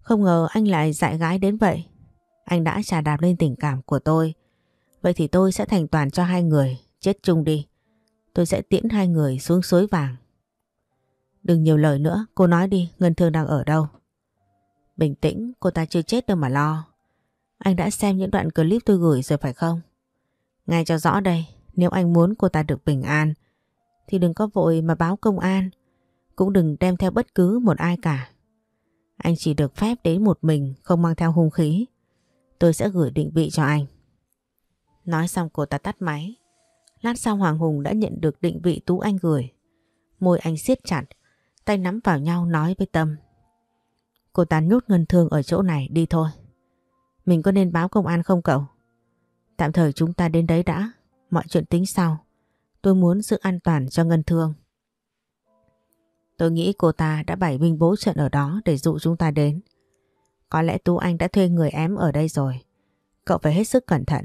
không ngờ anh lại dạy gái đến vậy. Anh đã trà đạp lên tình cảm của tôi. Vậy thì tôi sẽ thành toàn cho hai người, chết chung đi. Tôi sẽ tiễn hai người xuống suối vàng. Đừng nhiều lời nữa, cô nói đi, Ngân Thương đang ở đâu? Bình tĩnh, cô ta chưa chết đâu mà lo. Anh đã xem những đoạn clip tôi gửi rồi phải không? Ngay cho rõ đây, nếu anh muốn cô ta được bình an, thì đừng có vội mà báo công an. Cũng đừng đem theo bất cứ một ai cả. Anh chỉ được phép đến một mình, không mang theo hung khí. Tôi sẽ gửi định vị cho anh. Nói xong cô ta tắt máy. Lát sau Hoàng Hùng đã nhận được định vị Tú Anh gửi. Môi anh siết chặt, tay nắm vào nhau nói với Tâm. Cô ta nhốt ngân thương ở chỗ này đi thôi. Mình có nên báo công an không cậu? Tạm thời chúng ta đến đấy đã, mọi chuyện tính sau. Tôi muốn giữ an toàn cho ngân thương. Tôi nghĩ cô ta đã bày binh bố trận ở đó để dụ chúng ta đến. Có lẽ Tú Anh đã thuê người ém ở đây rồi. Cậu phải hết sức cẩn thận.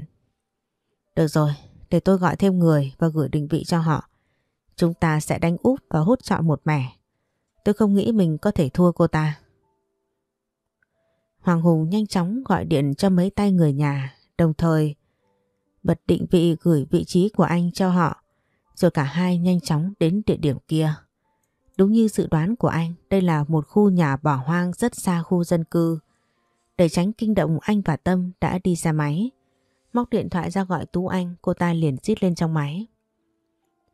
Được rồi, để tôi gọi thêm người và gửi định vị cho họ. Chúng ta sẽ đánh úp và hút trọn một mẻ. Tôi không nghĩ mình có thể thua cô ta. Hoàng Hùng nhanh chóng gọi điện cho mấy tay người nhà, đồng thời bật định vị gửi vị trí của anh cho họ, rồi cả hai nhanh chóng đến địa điểm kia. Đúng như dự đoán của anh, đây là một khu nhà bỏ hoang rất xa khu dân cư. Để tránh kinh động anh và Tâm đã đi ra máy. Móc điện thoại ra gọi Tú Anh, cô ta liền rít lên trong máy.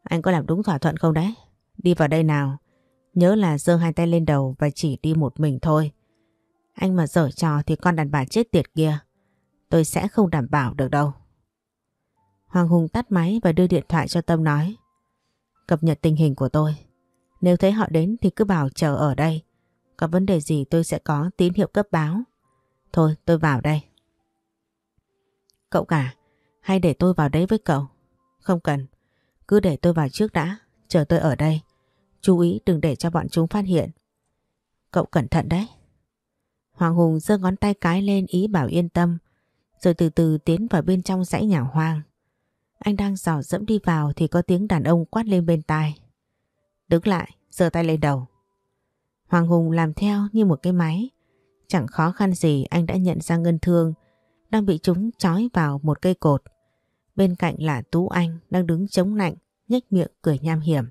Anh có làm đúng thỏa thuận không đấy? Đi vào đây nào. Nhớ là giơ hai tay lên đầu và chỉ đi một mình thôi. Anh mà dở trò thì con đàn bà chết tiệt kia. Tôi sẽ không đảm bảo được đâu. Hoàng Hùng tắt máy và đưa điện thoại cho Tâm nói. Cập nhật tình hình của tôi. Nếu thấy họ đến thì cứ bảo chờ ở đây. Có vấn đề gì tôi sẽ có tín hiệu cấp báo. Thôi tôi vào đây. Cậu cả, hay để tôi vào đấy với cậu? Không cần, cứ để tôi vào trước đã, chờ tôi ở đây. Chú ý đừng để cho bọn chúng phát hiện. Cậu cẩn thận đấy. Hoàng Hùng giơ ngón tay cái lên ý bảo yên tâm, rồi từ từ tiến vào bên trong dãy nhà hoang. Anh đang dò dẫm đi vào thì có tiếng đàn ông quát lên bên tai. Đứng lại, giơ tay lên đầu. Hoàng Hùng làm theo như một cái máy. Chẳng khó khăn gì anh đã nhận ra ngân thương đang bị chúng trói vào một cây cột. Bên cạnh là Tú Anh đang đứng chống lạnh, nhếch miệng cười nham hiểm.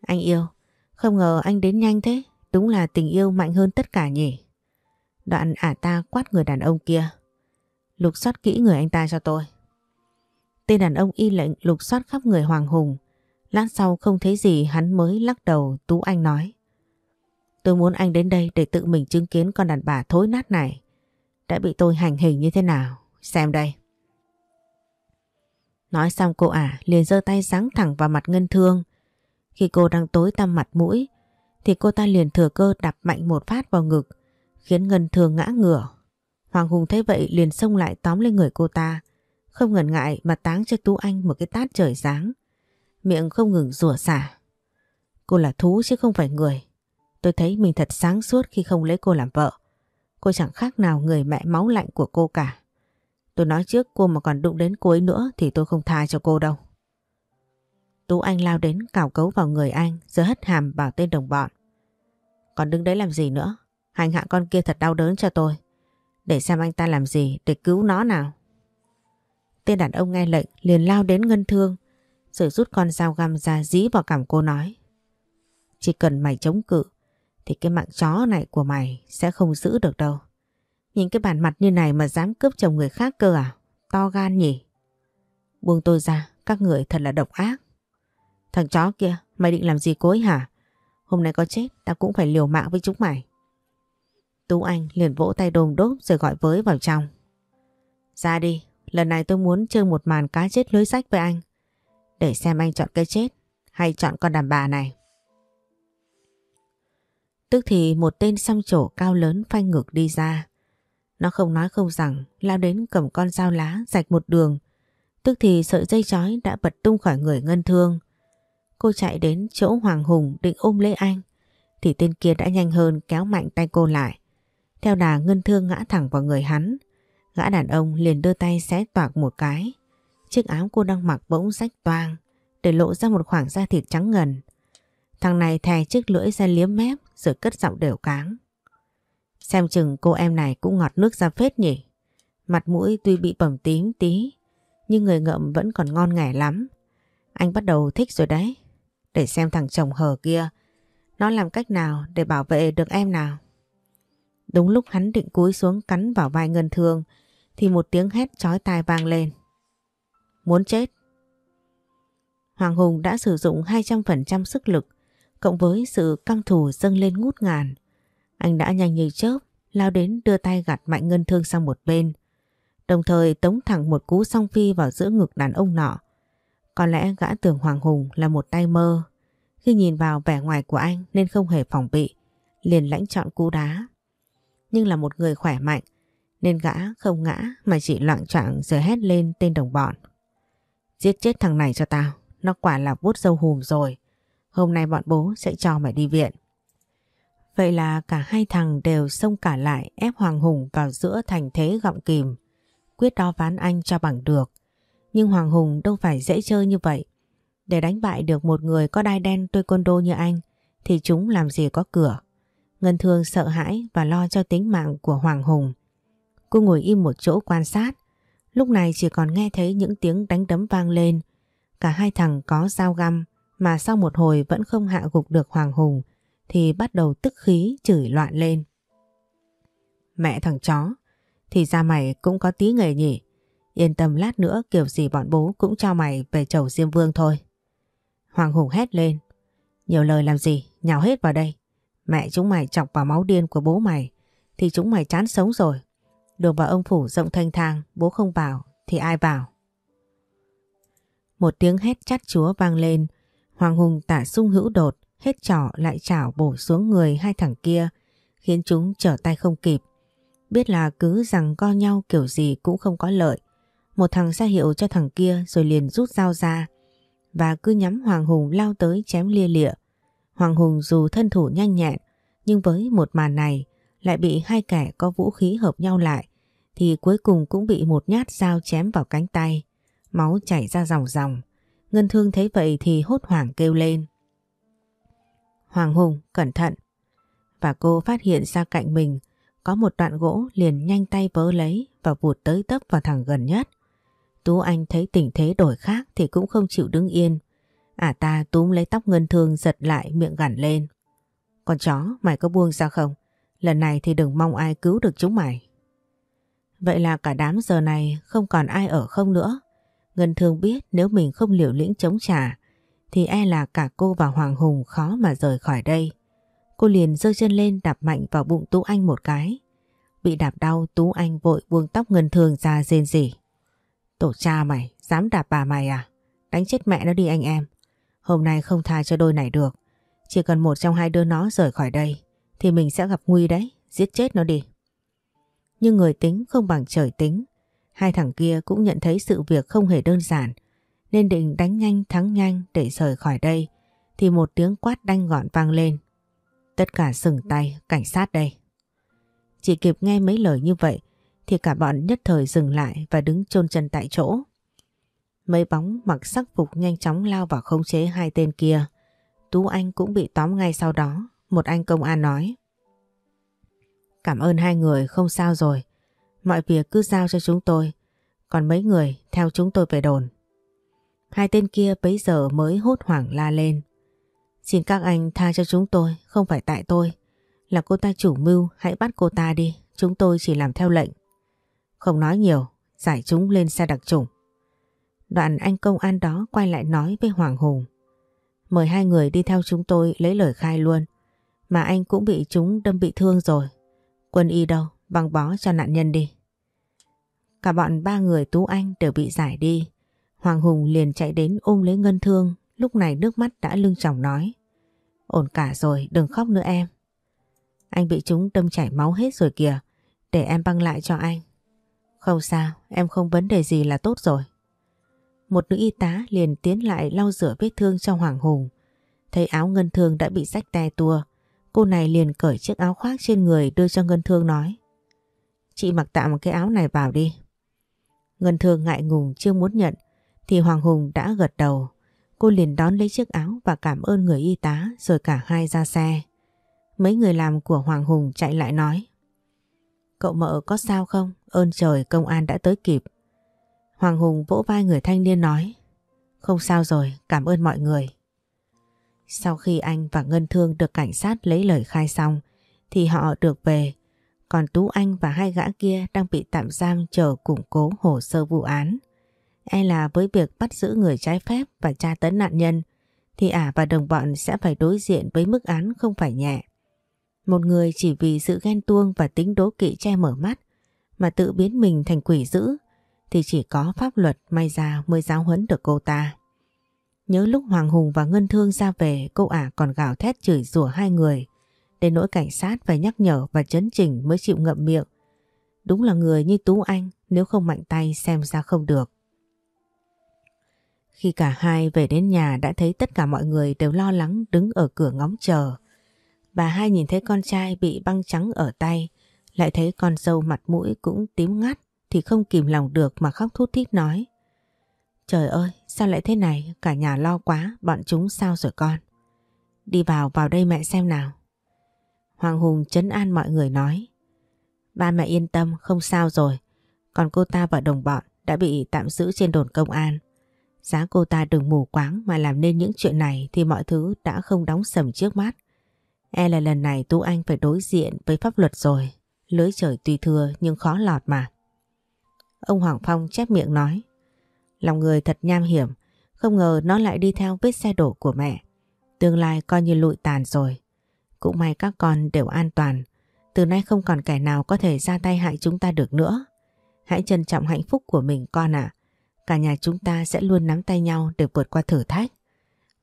Anh yêu, không ngờ anh đến nhanh thế, đúng là tình yêu mạnh hơn tất cả nhỉ. Đoạn ả ta quát người đàn ông kia. Lục soát kỹ người anh ta cho tôi. Tên đàn ông y lệnh lục soát khắp người Hoàng Hùng. Lát sau không thấy gì, hắn mới lắc đầu, Tú Anh nói. Tôi muốn anh đến đây để tự mình chứng kiến con đàn bà thối nát này. Đã bị tôi hành hình như thế nào? Xem đây. Nói xong cô ả liền giơ tay sáng thẳng vào mặt Ngân Thương. Khi cô đang tối tăm mặt mũi, thì cô ta liền thừa cơ đập mạnh một phát vào ngực, khiến Ngân Thương ngã ngửa. Hoàng Hùng thấy vậy liền xông lại tóm lên người cô ta không ngần ngại mà táng cho Tú Anh một cái tát trời sáng. Miệng không ngừng rủa xả. Cô là thú chứ không phải người. Tôi thấy mình thật sáng suốt khi không lấy cô làm vợ. Cô chẳng khác nào người mẹ máu lạnh của cô cả. Tôi nói trước cô mà còn đụng đến cô ấy nữa thì tôi không tha cho cô đâu. Tú Anh lao đến cào cấu vào người anh rồi hất hàm bảo tên đồng bọn. Còn đứng đấy làm gì nữa? Hành hạ con kia thật đau đớn cho tôi. Để xem anh ta làm gì để cứu nó nào. Tên đàn ông nghe lệnh liền lao đến ngân thương rồi rút con dao găm ra dí vào cằm cô nói. Chỉ cần mày chống cự thì cái mạng chó này của mày sẽ không giữ được đâu. Nhìn cái bản mặt như này mà dám cướp chồng người khác cơ à? To gan nhỉ? Buông tôi ra, các người thật là độc ác. Thằng chó kia, mày định làm gì cối hả? Hôm nay có chết, tao cũng phải liều mạng với chúng mày. Tú Anh liền vỗ tay đồm đốp rồi gọi với vào trong. Ra đi, lần này tôi muốn chơi một màn cá chết lưới sách với anh. Để xem anh chọn cái chết hay chọn con đàn bà này. Tức thì một tên xăm trổ cao lớn phanh ngực đi ra. Nó không nói không rằng, lao đến cầm con dao lá rạch một đường. Tức thì sợi dây chói đã bật tung khỏi người ngân thương. Cô chạy đến chỗ Hoàng Hùng định ôm lấy anh. Thì tên kia đã nhanh hơn kéo mạnh tay cô lại. Theo đà ngân thương ngã thẳng vào người hắn. Gã đàn ông liền đưa tay xé toạc một cái. Chiếc áo cô đang mặc bỗng rách toang, để lộ ra một khoảng da thịt trắng ngần. Thằng này thè chiếc lưỡi ra liếm mép, rồi cất giọng đều cáng. Xem chừng cô em này cũng ngọt nước ra phết nhỉ. Mặt mũi tuy bị bầm tím tí, nhưng người ngậm vẫn còn ngon nghẻ lắm. Anh bắt đầu thích rồi đấy. Để xem thằng chồng hờ kia, nó làm cách nào để bảo vệ được em nào. Đúng lúc hắn định cúi xuống cắn vào vai ngân thương, thì một tiếng hét chói tai vang lên. Muốn chết. Hoàng Hùng đã sử dụng 200% sức lực cộng với sự căm thù dâng lên ngút ngàn. Anh đã nhanh như chớp lao đến đưa tay gạt mạnh ngân thương sang một bên. Đồng thời tống thẳng một cú song phi vào giữa ngực đàn ông nọ. Có lẽ gã tưởng Hoàng Hùng là một tay mơ. Khi nhìn vào vẻ ngoài của anh nên không hề phòng bị, liền lãnh chọn cú đá. Nhưng là một người khỏe mạnh, nên gã không ngã mà chỉ loạn trọng rồi hét lên tên đồng bọn. Giết chết thằng này cho tao, nó quả là vuốt dâu hùm rồi. Hôm nay bọn bố sẽ cho mày đi viện. Vậy là cả hai thằng đều xông cả lại ép Hoàng Hùng vào giữa thành thế gọng kìm. Quyết đo ván anh cho bằng được. Nhưng Hoàng Hùng đâu phải dễ chơi như vậy. Để đánh bại được một người có đai đen tôi côn đô như anh thì chúng làm gì có cửa. Ngân Thương sợ hãi và lo cho tính mạng của Hoàng Hùng. Cô ngồi im một chỗ quan sát. Lúc này chỉ còn nghe thấy những tiếng đánh đấm vang lên. Cả hai thằng có dao găm mà sau một hồi vẫn không hạ gục được Hoàng Hùng thì bắt đầu tức khí chửi loạn lên. Mẹ thằng chó, thì ra mày cũng có tí nghề nhỉ. Yên tâm lát nữa kiểu gì bọn bố cũng cho mày về chầu Diêm Vương thôi. Hoàng Hùng hét lên. Nhiều lời làm gì, nhào hết vào đây. Mẹ chúng mày chọc vào máu điên của bố mày thì chúng mày chán sống rồi. Đường vào ông phủ rộng thanh thang, bố không vào thì ai vào. Một tiếng hét chát chúa vang lên, Hoàng Hùng tả sung hữu đột, hết trỏ lại chảo bổ xuống người hai thằng kia, khiến chúng trở tay không kịp. Biết là cứ rằng co nhau kiểu gì cũng không có lợi. Một thằng ra hiệu cho thằng kia rồi liền rút dao ra và cứ nhắm Hoàng Hùng lao tới chém lia lịa. Hoàng Hùng dù thân thủ nhanh nhẹn nhưng với một màn này lại bị hai kẻ có vũ khí hợp nhau lại thì cuối cùng cũng bị một nhát dao chém vào cánh tay. Máu chảy ra dòng dòng. Ngân Thương thấy vậy thì hốt hoảng kêu lên. Hoàng Hùng, cẩn thận. Và cô phát hiện ra cạnh mình có một đoạn gỗ liền nhanh tay vớ lấy và vụt tới tấp vào thằng gần nhất. Tú Anh thấy tình thế đổi khác thì cũng không chịu đứng yên. À ta túm lấy tóc Ngân Thương giật lại miệng gằn lên. Con chó mày có buông ra không? Lần này thì đừng mong ai cứu được chúng mày. Vậy là cả đám giờ này không còn ai ở không nữa. Ngân Thương biết nếu mình không liều lĩnh chống trả thì e là cả cô và Hoàng Hùng khó mà rời khỏi đây. Cô liền giơ chân lên đạp mạnh vào bụng Tú Anh một cái. Bị đạp đau Tú Anh vội buông tóc Ngân Thương ra rên rỉ. Tổ cha mày, dám đạp bà mày à? Đánh chết mẹ nó đi anh em. Hôm nay không tha cho đôi này được. Chỉ cần một trong hai đứa nó rời khỏi đây thì mình sẽ gặp nguy đấy, giết chết nó đi. Nhưng người tính không bằng trời tính. Hai thằng kia cũng nhận thấy sự việc không hề đơn giản nên định đánh nhanh thắng nhanh để rời khỏi đây thì một tiếng quát đanh gọn vang lên. Tất cả sừng tay, cảnh sát đây. Chỉ kịp nghe mấy lời như vậy thì cả bọn nhất thời dừng lại và đứng chôn chân tại chỗ. Mấy bóng mặc sắc phục nhanh chóng lao vào khống chế hai tên kia. Tú Anh cũng bị tóm ngay sau đó. Một anh công an nói. Cảm ơn hai người không sao rồi. Mọi việc cứ giao cho chúng tôi. Còn mấy người theo chúng tôi về đồn. Hai tên kia bấy giờ mới hốt hoảng la lên. Xin các anh tha cho chúng tôi, không phải tại tôi. Là cô ta chủ mưu, hãy bắt cô ta đi. Chúng tôi chỉ làm theo lệnh. Không nói nhiều, giải chúng lên xe đặc trùng. Đoạn anh công an đó quay lại nói với Hoàng Hùng. Mời hai người đi theo chúng tôi lấy lời khai luôn. Mà anh cũng bị chúng đâm bị thương rồi. Quân y đâu, băng bó cho nạn nhân đi. Cả bọn ba người Tú Anh đều bị giải đi. Hoàng Hùng liền chạy đến ôm lấy Ngân Thương, lúc này nước mắt đã lưng tròng nói. Ổn cả rồi, đừng khóc nữa em. Anh bị chúng đâm chảy máu hết rồi kìa. Để em băng lại cho anh. Không sao, em không vấn đề gì là tốt rồi. Một nữ y tá liền tiến lại lau rửa vết thương cho Hoàng Hùng. Thấy áo ngân thương đã bị rách te tua, cô này liền cởi chiếc áo khoác trên người đưa cho ngân thương nói. Chị mặc tạm cái áo này vào đi. Ngân thương ngại ngùng chưa muốn nhận thì Hoàng Hùng đã gật đầu. Cô liền đón lấy chiếc áo và cảm ơn người y tá rồi cả hai ra xe. Mấy người làm của Hoàng Hùng chạy lại nói. Cậu mợ có sao không? Ơn trời công an đã tới kịp. Hoàng Hùng vỗ vai người thanh niên nói. Không sao rồi, cảm ơn mọi người. Sau khi anh và Ngân Thương được cảnh sát lấy lời khai xong, thì họ được về. Còn Tú Anh và hai gã kia đang bị tạm giam chờ củng cố hồ sơ vụ án. E là với việc bắt giữ người trái phép và tra tấn nạn nhân, thì ả và đồng bọn sẽ phải đối diện với mức án không phải nhẹ. Một người chỉ vì sự ghen tuông và tính đố kỵ che mở mắt mà tự biến mình thành quỷ dữ, thì chỉ có pháp luật may ra mới giáo huấn được cô ta. Nhớ lúc Hoàng Hùng và Ngân Thương ra về cô ả còn gào thét chửi rủa hai người đến nỗi cảnh sát phải nhắc nhở và chấn chỉnh mới chịu ngậm miệng. Đúng là người như Tú Anh nếu không mạnh tay xem ra không được. Khi cả hai về đến nhà đã thấy tất cả mọi người đều lo lắng đứng ở cửa ngóng chờ. Bà hai nhìn thấy con trai bị băng trắng ở tay, lại thấy con dâu mặt mũi cũng tím ngắt thì không kìm lòng được mà khóc thút thít nói. Trời ơi, sao lại thế này, cả nhà lo quá, bọn chúng sao rồi con? Đi vào, vào đây mẹ xem nào. Hoàng Hùng chấn an mọi người nói. Ba mẹ yên tâm, không sao rồi. Còn cô ta và đồng bọn đã bị tạm giữ trên đồn công an. Giá cô ta đừng mù quáng mà làm nên những chuyện này thì mọi thứ đã không đóng sầm trước mắt. E là lần này Tú Anh phải đối diện với pháp luật rồi. Lưới trời tùy thừa nhưng khó lọt mà. Ông Hoàng Phong chép miệng nói. Lòng người thật nham hiểm, không ngờ nó lại đi theo vết xe đổ của mẹ. Tương lai coi như lụi tàn rồi. Cũng may các con đều an toàn. Từ nay không còn kẻ nào có thể ra tay hại chúng ta được nữa. Hãy trân trọng hạnh phúc của mình con ạ. Cả nhà chúng ta sẽ luôn nắm tay nhau để vượt qua thử thách.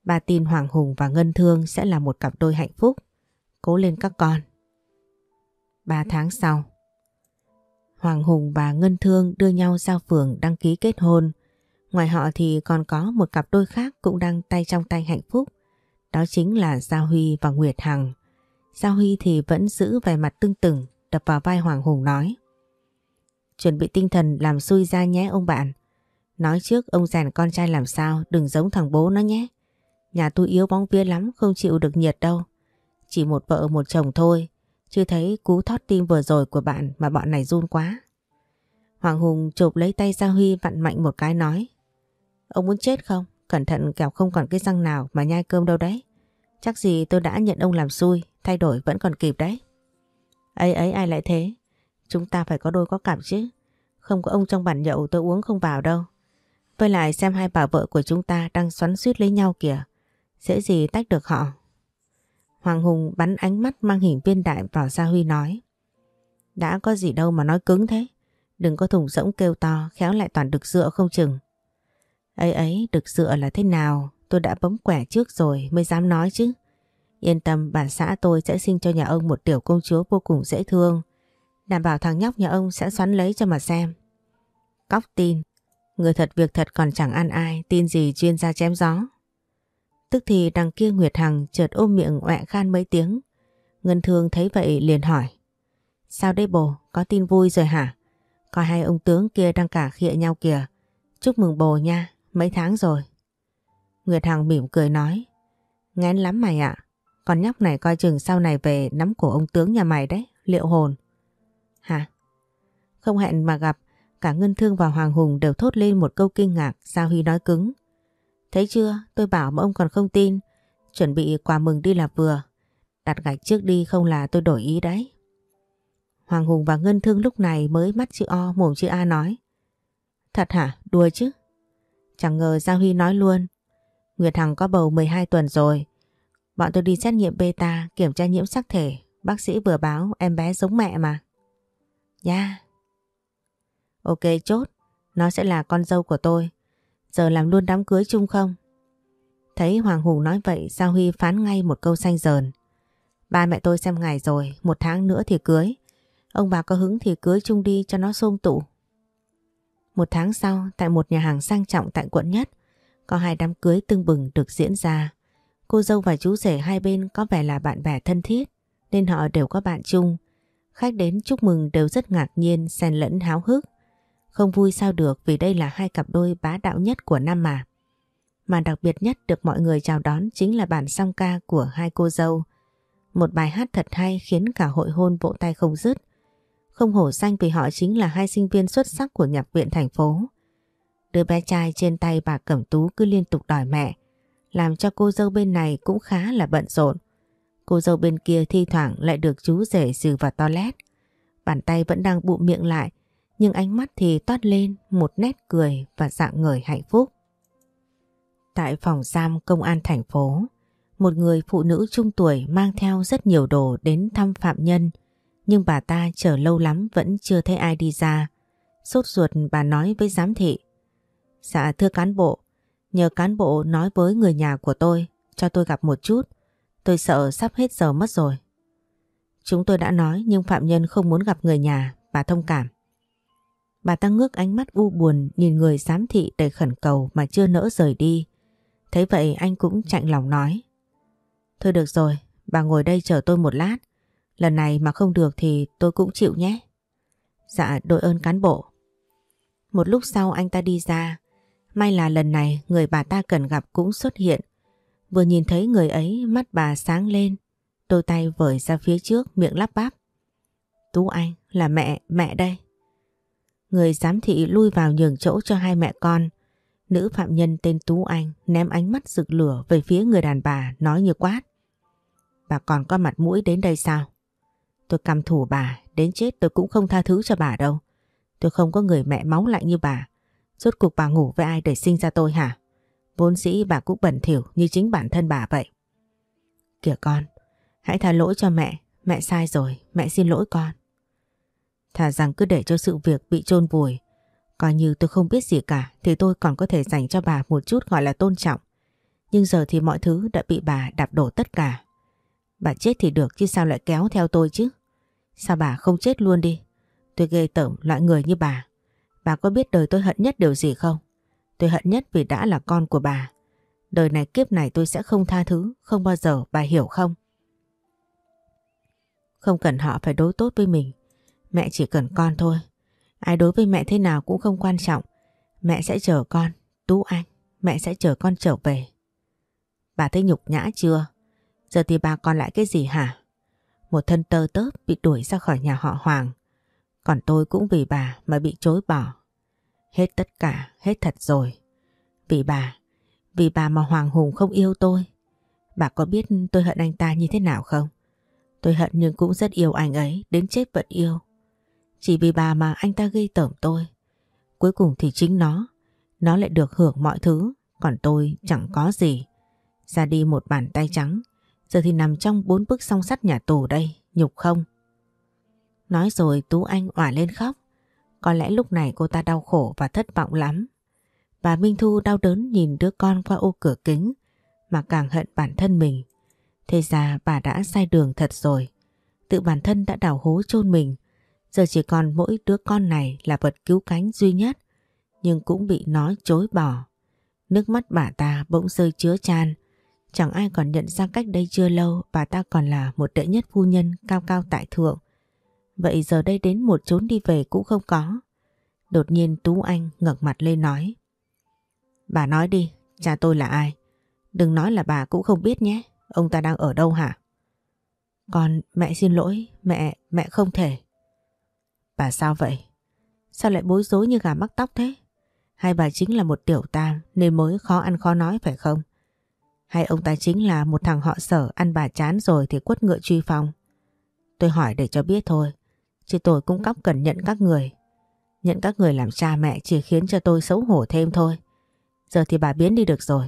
Bà tin Hoàng Hùng và Ngân Thương sẽ là một cặp đôi hạnh phúc. Cố lên các con. Ba tháng sau Hoàng Hùng và Ngân Thương đưa nhau ra phường đăng ký kết hôn. Ngoài họ thì còn có một cặp đôi khác cũng đang tay trong tay hạnh phúc. Đó chính là Giao Huy và Nguyệt Hằng. Giao Huy thì vẫn giữ vẻ mặt tưng tửng, đập vào vai Hoàng Hùng nói. Chuẩn bị tinh thần làm xui ra nhé ông bạn. Nói trước ông rèn con trai làm sao, đừng giống thằng bố nó nhé. Nhà tôi yếu bóng vía lắm, không chịu được nhiệt đâu. Chỉ một vợ một chồng thôi. Chưa thấy cú thót tim vừa rồi của bạn mà bọn này run quá. Hoàng Hùng chụp lấy tay Gia Huy vặn mạnh một cái nói. Ông muốn chết không? Cẩn thận kẻo không còn cái răng nào mà nhai cơm đâu đấy. Chắc gì tôi đã nhận ông làm xui, thay đổi vẫn còn kịp đấy. ấy ấy ai lại thế? Chúng ta phải có đôi có cặp chứ. Không có ông trong bản nhậu tôi uống không vào đâu. Với lại xem hai bà vợ của chúng ta đang xoắn suýt lấy nhau kìa. Dễ gì tách được họ. Hoàng Hùng bắn ánh mắt mang hình viên đại vào Gia Huy nói. Đã có gì đâu mà nói cứng thế. Đừng có thùng rỗng kêu to, khéo lại toàn được dựa không chừng ấy ấy, được dựa là thế nào? Tôi đã bấm quẻ trước rồi mới dám nói chứ. Yên tâm, bản xã tôi sẽ sinh cho nhà ông một tiểu công chúa vô cùng dễ thương. Đảm bảo thằng nhóc nhà ông sẽ xoắn lấy cho mà xem. Cóc tin. Người thật việc thật còn chẳng ăn ai, tin gì chuyên gia chém gió. Tức thì đằng kia Nguyệt Hằng chợt ôm miệng ọe khan mấy tiếng. Ngân Thương thấy vậy liền hỏi. Sao đây bồ, có tin vui rồi hả? Có hai ông tướng kia đang cả khịa nhau kìa. Chúc mừng bồ nha, mấy tháng rồi. Nguyệt Hằng mỉm cười nói. Ngén lắm mày ạ. Con nhóc này coi chừng sau này về nắm cổ ông tướng nhà mày đấy, liệu hồn. Hả? Không hẹn mà gặp, cả Ngân Thương và Hoàng Hùng đều thốt lên một câu kinh ngạc, Sao Huy nói cứng. Thấy chưa, tôi bảo mà ông còn không tin. Chuẩn bị quà mừng đi là vừa. Đặt gạch trước đi không là tôi đổi ý đấy. Hoàng Hùng và Ngân Thương lúc này mới mắt chữ O mồm chữ A nói. Thật hả? Đùa chứ? Chẳng ngờ Gia Huy nói luôn. Nguyệt Hằng có bầu 12 tuần rồi. Bọn tôi đi xét nghiệm beta kiểm tra nhiễm sắc thể. Bác sĩ vừa báo em bé giống mẹ mà. Nha. Yeah. Ok chốt. Nó sẽ là con dâu của tôi. Giờ làm luôn đám cưới chung không? Thấy Hoàng Hùng nói vậy Giao Huy phán ngay một câu xanh dờn. Ba mẹ tôi xem ngày rồi, một tháng nữa thì cưới. Ông bà có hứng thì cưới chung đi cho nó xôm tụ. Một tháng sau, tại một nhà hàng sang trọng tại quận nhất, có hai đám cưới tưng bừng được diễn ra. Cô dâu và chú rể hai bên có vẻ là bạn bè thân thiết, nên họ đều có bạn chung. Khách đến chúc mừng đều rất ngạc nhiên, xen lẫn háo hức. Không vui sao được vì đây là hai cặp đôi bá đạo nhất của năm mà. Mà đặc biệt nhất được mọi người chào đón chính là bản song ca của hai cô dâu. Một bài hát thật hay khiến cả hội hôn vỗ tay không dứt. Không hổ danh vì họ chính là hai sinh viên xuất sắc của nhạc viện thành phố. Đứa bé trai trên tay bà Cẩm Tú cứ liên tục đòi mẹ, làm cho cô dâu bên này cũng khá là bận rộn. Cô dâu bên kia thi thoảng lại được chú rể dìu vào toilet. Bàn tay vẫn đang bụng miệng lại, nhưng ánh mắt thì toát lên một nét cười và dạng người hạnh phúc. Tại phòng giam công an thành phố, một người phụ nữ trung tuổi mang theo rất nhiều đồ đến thăm phạm nhân, nhưng bà ta chờ lâu lắm vẫn chưa thấy ai đi ra. Sốt ruột bà nói với giám thị. Dạ thưa cán bộ, nhờ cán bộ nói với người nhà của tôi, cho tôi gặp một chút. Tôi sợ sắp hết giờ mất rồi. Chúng tôi đã nói nhưng phạm nhân không muốn gặp người nhà, bà thông cảm. Bà ta ngước ánh mắt u buồn nhìn người giám thị đầy khẩn cầu mà chưa nỡ rời đi. Thấy vậy anh cũng chạnh lòng nói. Thôi được rồi, bà ngồi đây chờ tôi một lát. Lần này mà không được thì tôi cũng chịu nhé. Dạ, đội ơn cán bộ. Một lúc sau anh ta đi ra. May là lần này người bà ta cần gặp cũng xuất hiện. Vừa nhìn thấy người ấy mắt bà sáng lên. Đôi tay vởi ra phía trước miệng lắp bắp. Tú Anh là mẹ, mẹ đây. Người giám thị lui vào nhường chỗ cho hai mẹ con. Nữ phạm nhân tên Tú Anh ném ánh mắt rực lửa về phía người đàn bà nói như quát. Bà còn có mặt mũi đến đây sao? Tôi căm thủ bà, đến chết tôi cũng không tha thứ cho bà đâu. Tôi không có người mẹ máu lạnh như bà. Rốt cuộc bà ngủ với ai để sinh ra tôi hả? Vốn dĩ bà cũng bẩn thỉu như chính bản thân bà vậy. Kìa con, hãy tha lỗi cho mẹ. Mẹ sai rồi, mẹ xin lỗi con. Thà rằng cứ để cho sự việc bị chôn vùi. Coi như tôi không biết gì cả thì tôi còn có thể dành cho bà một chút gọi là tôn trọng. Nhưng giờ thì mọi thứ đã bị bà đạp đổ tất cả. Bà chết thì được chứ sao lại kéo theo tôi chứ? Sao bà không chết luôn đi? Tôi ghê tởm loại người như bà. Bà có biết đời tôi hận nhất điều gì không? Tôi hận nhất vì đã là con của bà. Đời này kiếp này tôi sẽ không tha thứ, không bao giờ bà hiểu không? Không cần họ phải đối tốt với mình. Mẹ chỉ cần con thôi. Ai đối với mẹ thế nào cũng không quan trọng. Mẹ sẽ chờ con. Tú Anh, mẹ sẽ chờ con trở về. Bà thấy nhục nhã chưa? Giờ thì bà còn lại cái gì hả? Một thân tơ tớp bị đuổi ra khỏi nhà họ Hoàng. Còn tôi cũng vì bà mà bị chối bỏ. Hết tất cả, hết thật rồi. Vì bà, vì bà mà Hoàng Hùng không yêu tôi. Bà có biết tôi hận anh ta như thế nào không? Tôi hận nhưng cũng rất yêu anh ấy, đến chết vẫn yêu. Chỉ vì bà mà anh ta gây tởm tôi. Cuối cùng thì chính nó, nó lại được hưởng mọi thứ, còn tôi chẳng có gì. Ra đi một bàn tay trắng, giờ thì nằm trong bốn bức song sắt nhà tù đây, nhục không? Nói rồi Tú Anh òa lên khóc. Có lẽ lúc này cô ta đau khổ và thất vọng lắm. Bà Minh Thu đau đớn nhìn đứa con qua ô cửa kính mà càng hận bản thân mình. Thế ra bà đã sai đường thật rồi. Tự bản thân đã đào hố chôn mình. Giờ chỉ còn mỗi đứa con này là vật cứu cánh duy nhất. Nhưng cũng bị nó chối bỏ. Nước mắt bà ta bỗng rơi chứa chan. Chẳng ai còn nhận ra cách đây chưa lâu bà ta còn là một đệ nhất phu nhân cao cao tại thượng. Vậy giờ đây đến một chốn đi về cũng không có. Đột nhiên Tú Anh ngẩng mặt lên nói. Bà nói đi, cha tôi là ai? Đừng nói là bà cũng không biết nhé. Ông ta đang ở đâu hả? Con, mẹ xin lỗi, mẹ, mẹ không thể. Bà sao vậy? Sao lại bối rối như gà mắc tóc thế? Hay bà chính là một tiểu tam nên mới khó ăn khó nói phải không? Hay ông ta chính là một thằng họ sở ăn bà chán rồi thì quất ngựa truy phong? Tôi hỏi để cho biết thôi. Chứ tôi cũng cóc cần nhận các người. Nhận các người làm cha mẹ chỉ khiến cho tôi xấu hổ thêm thôi. Giờ thì bà biến đi được rồi.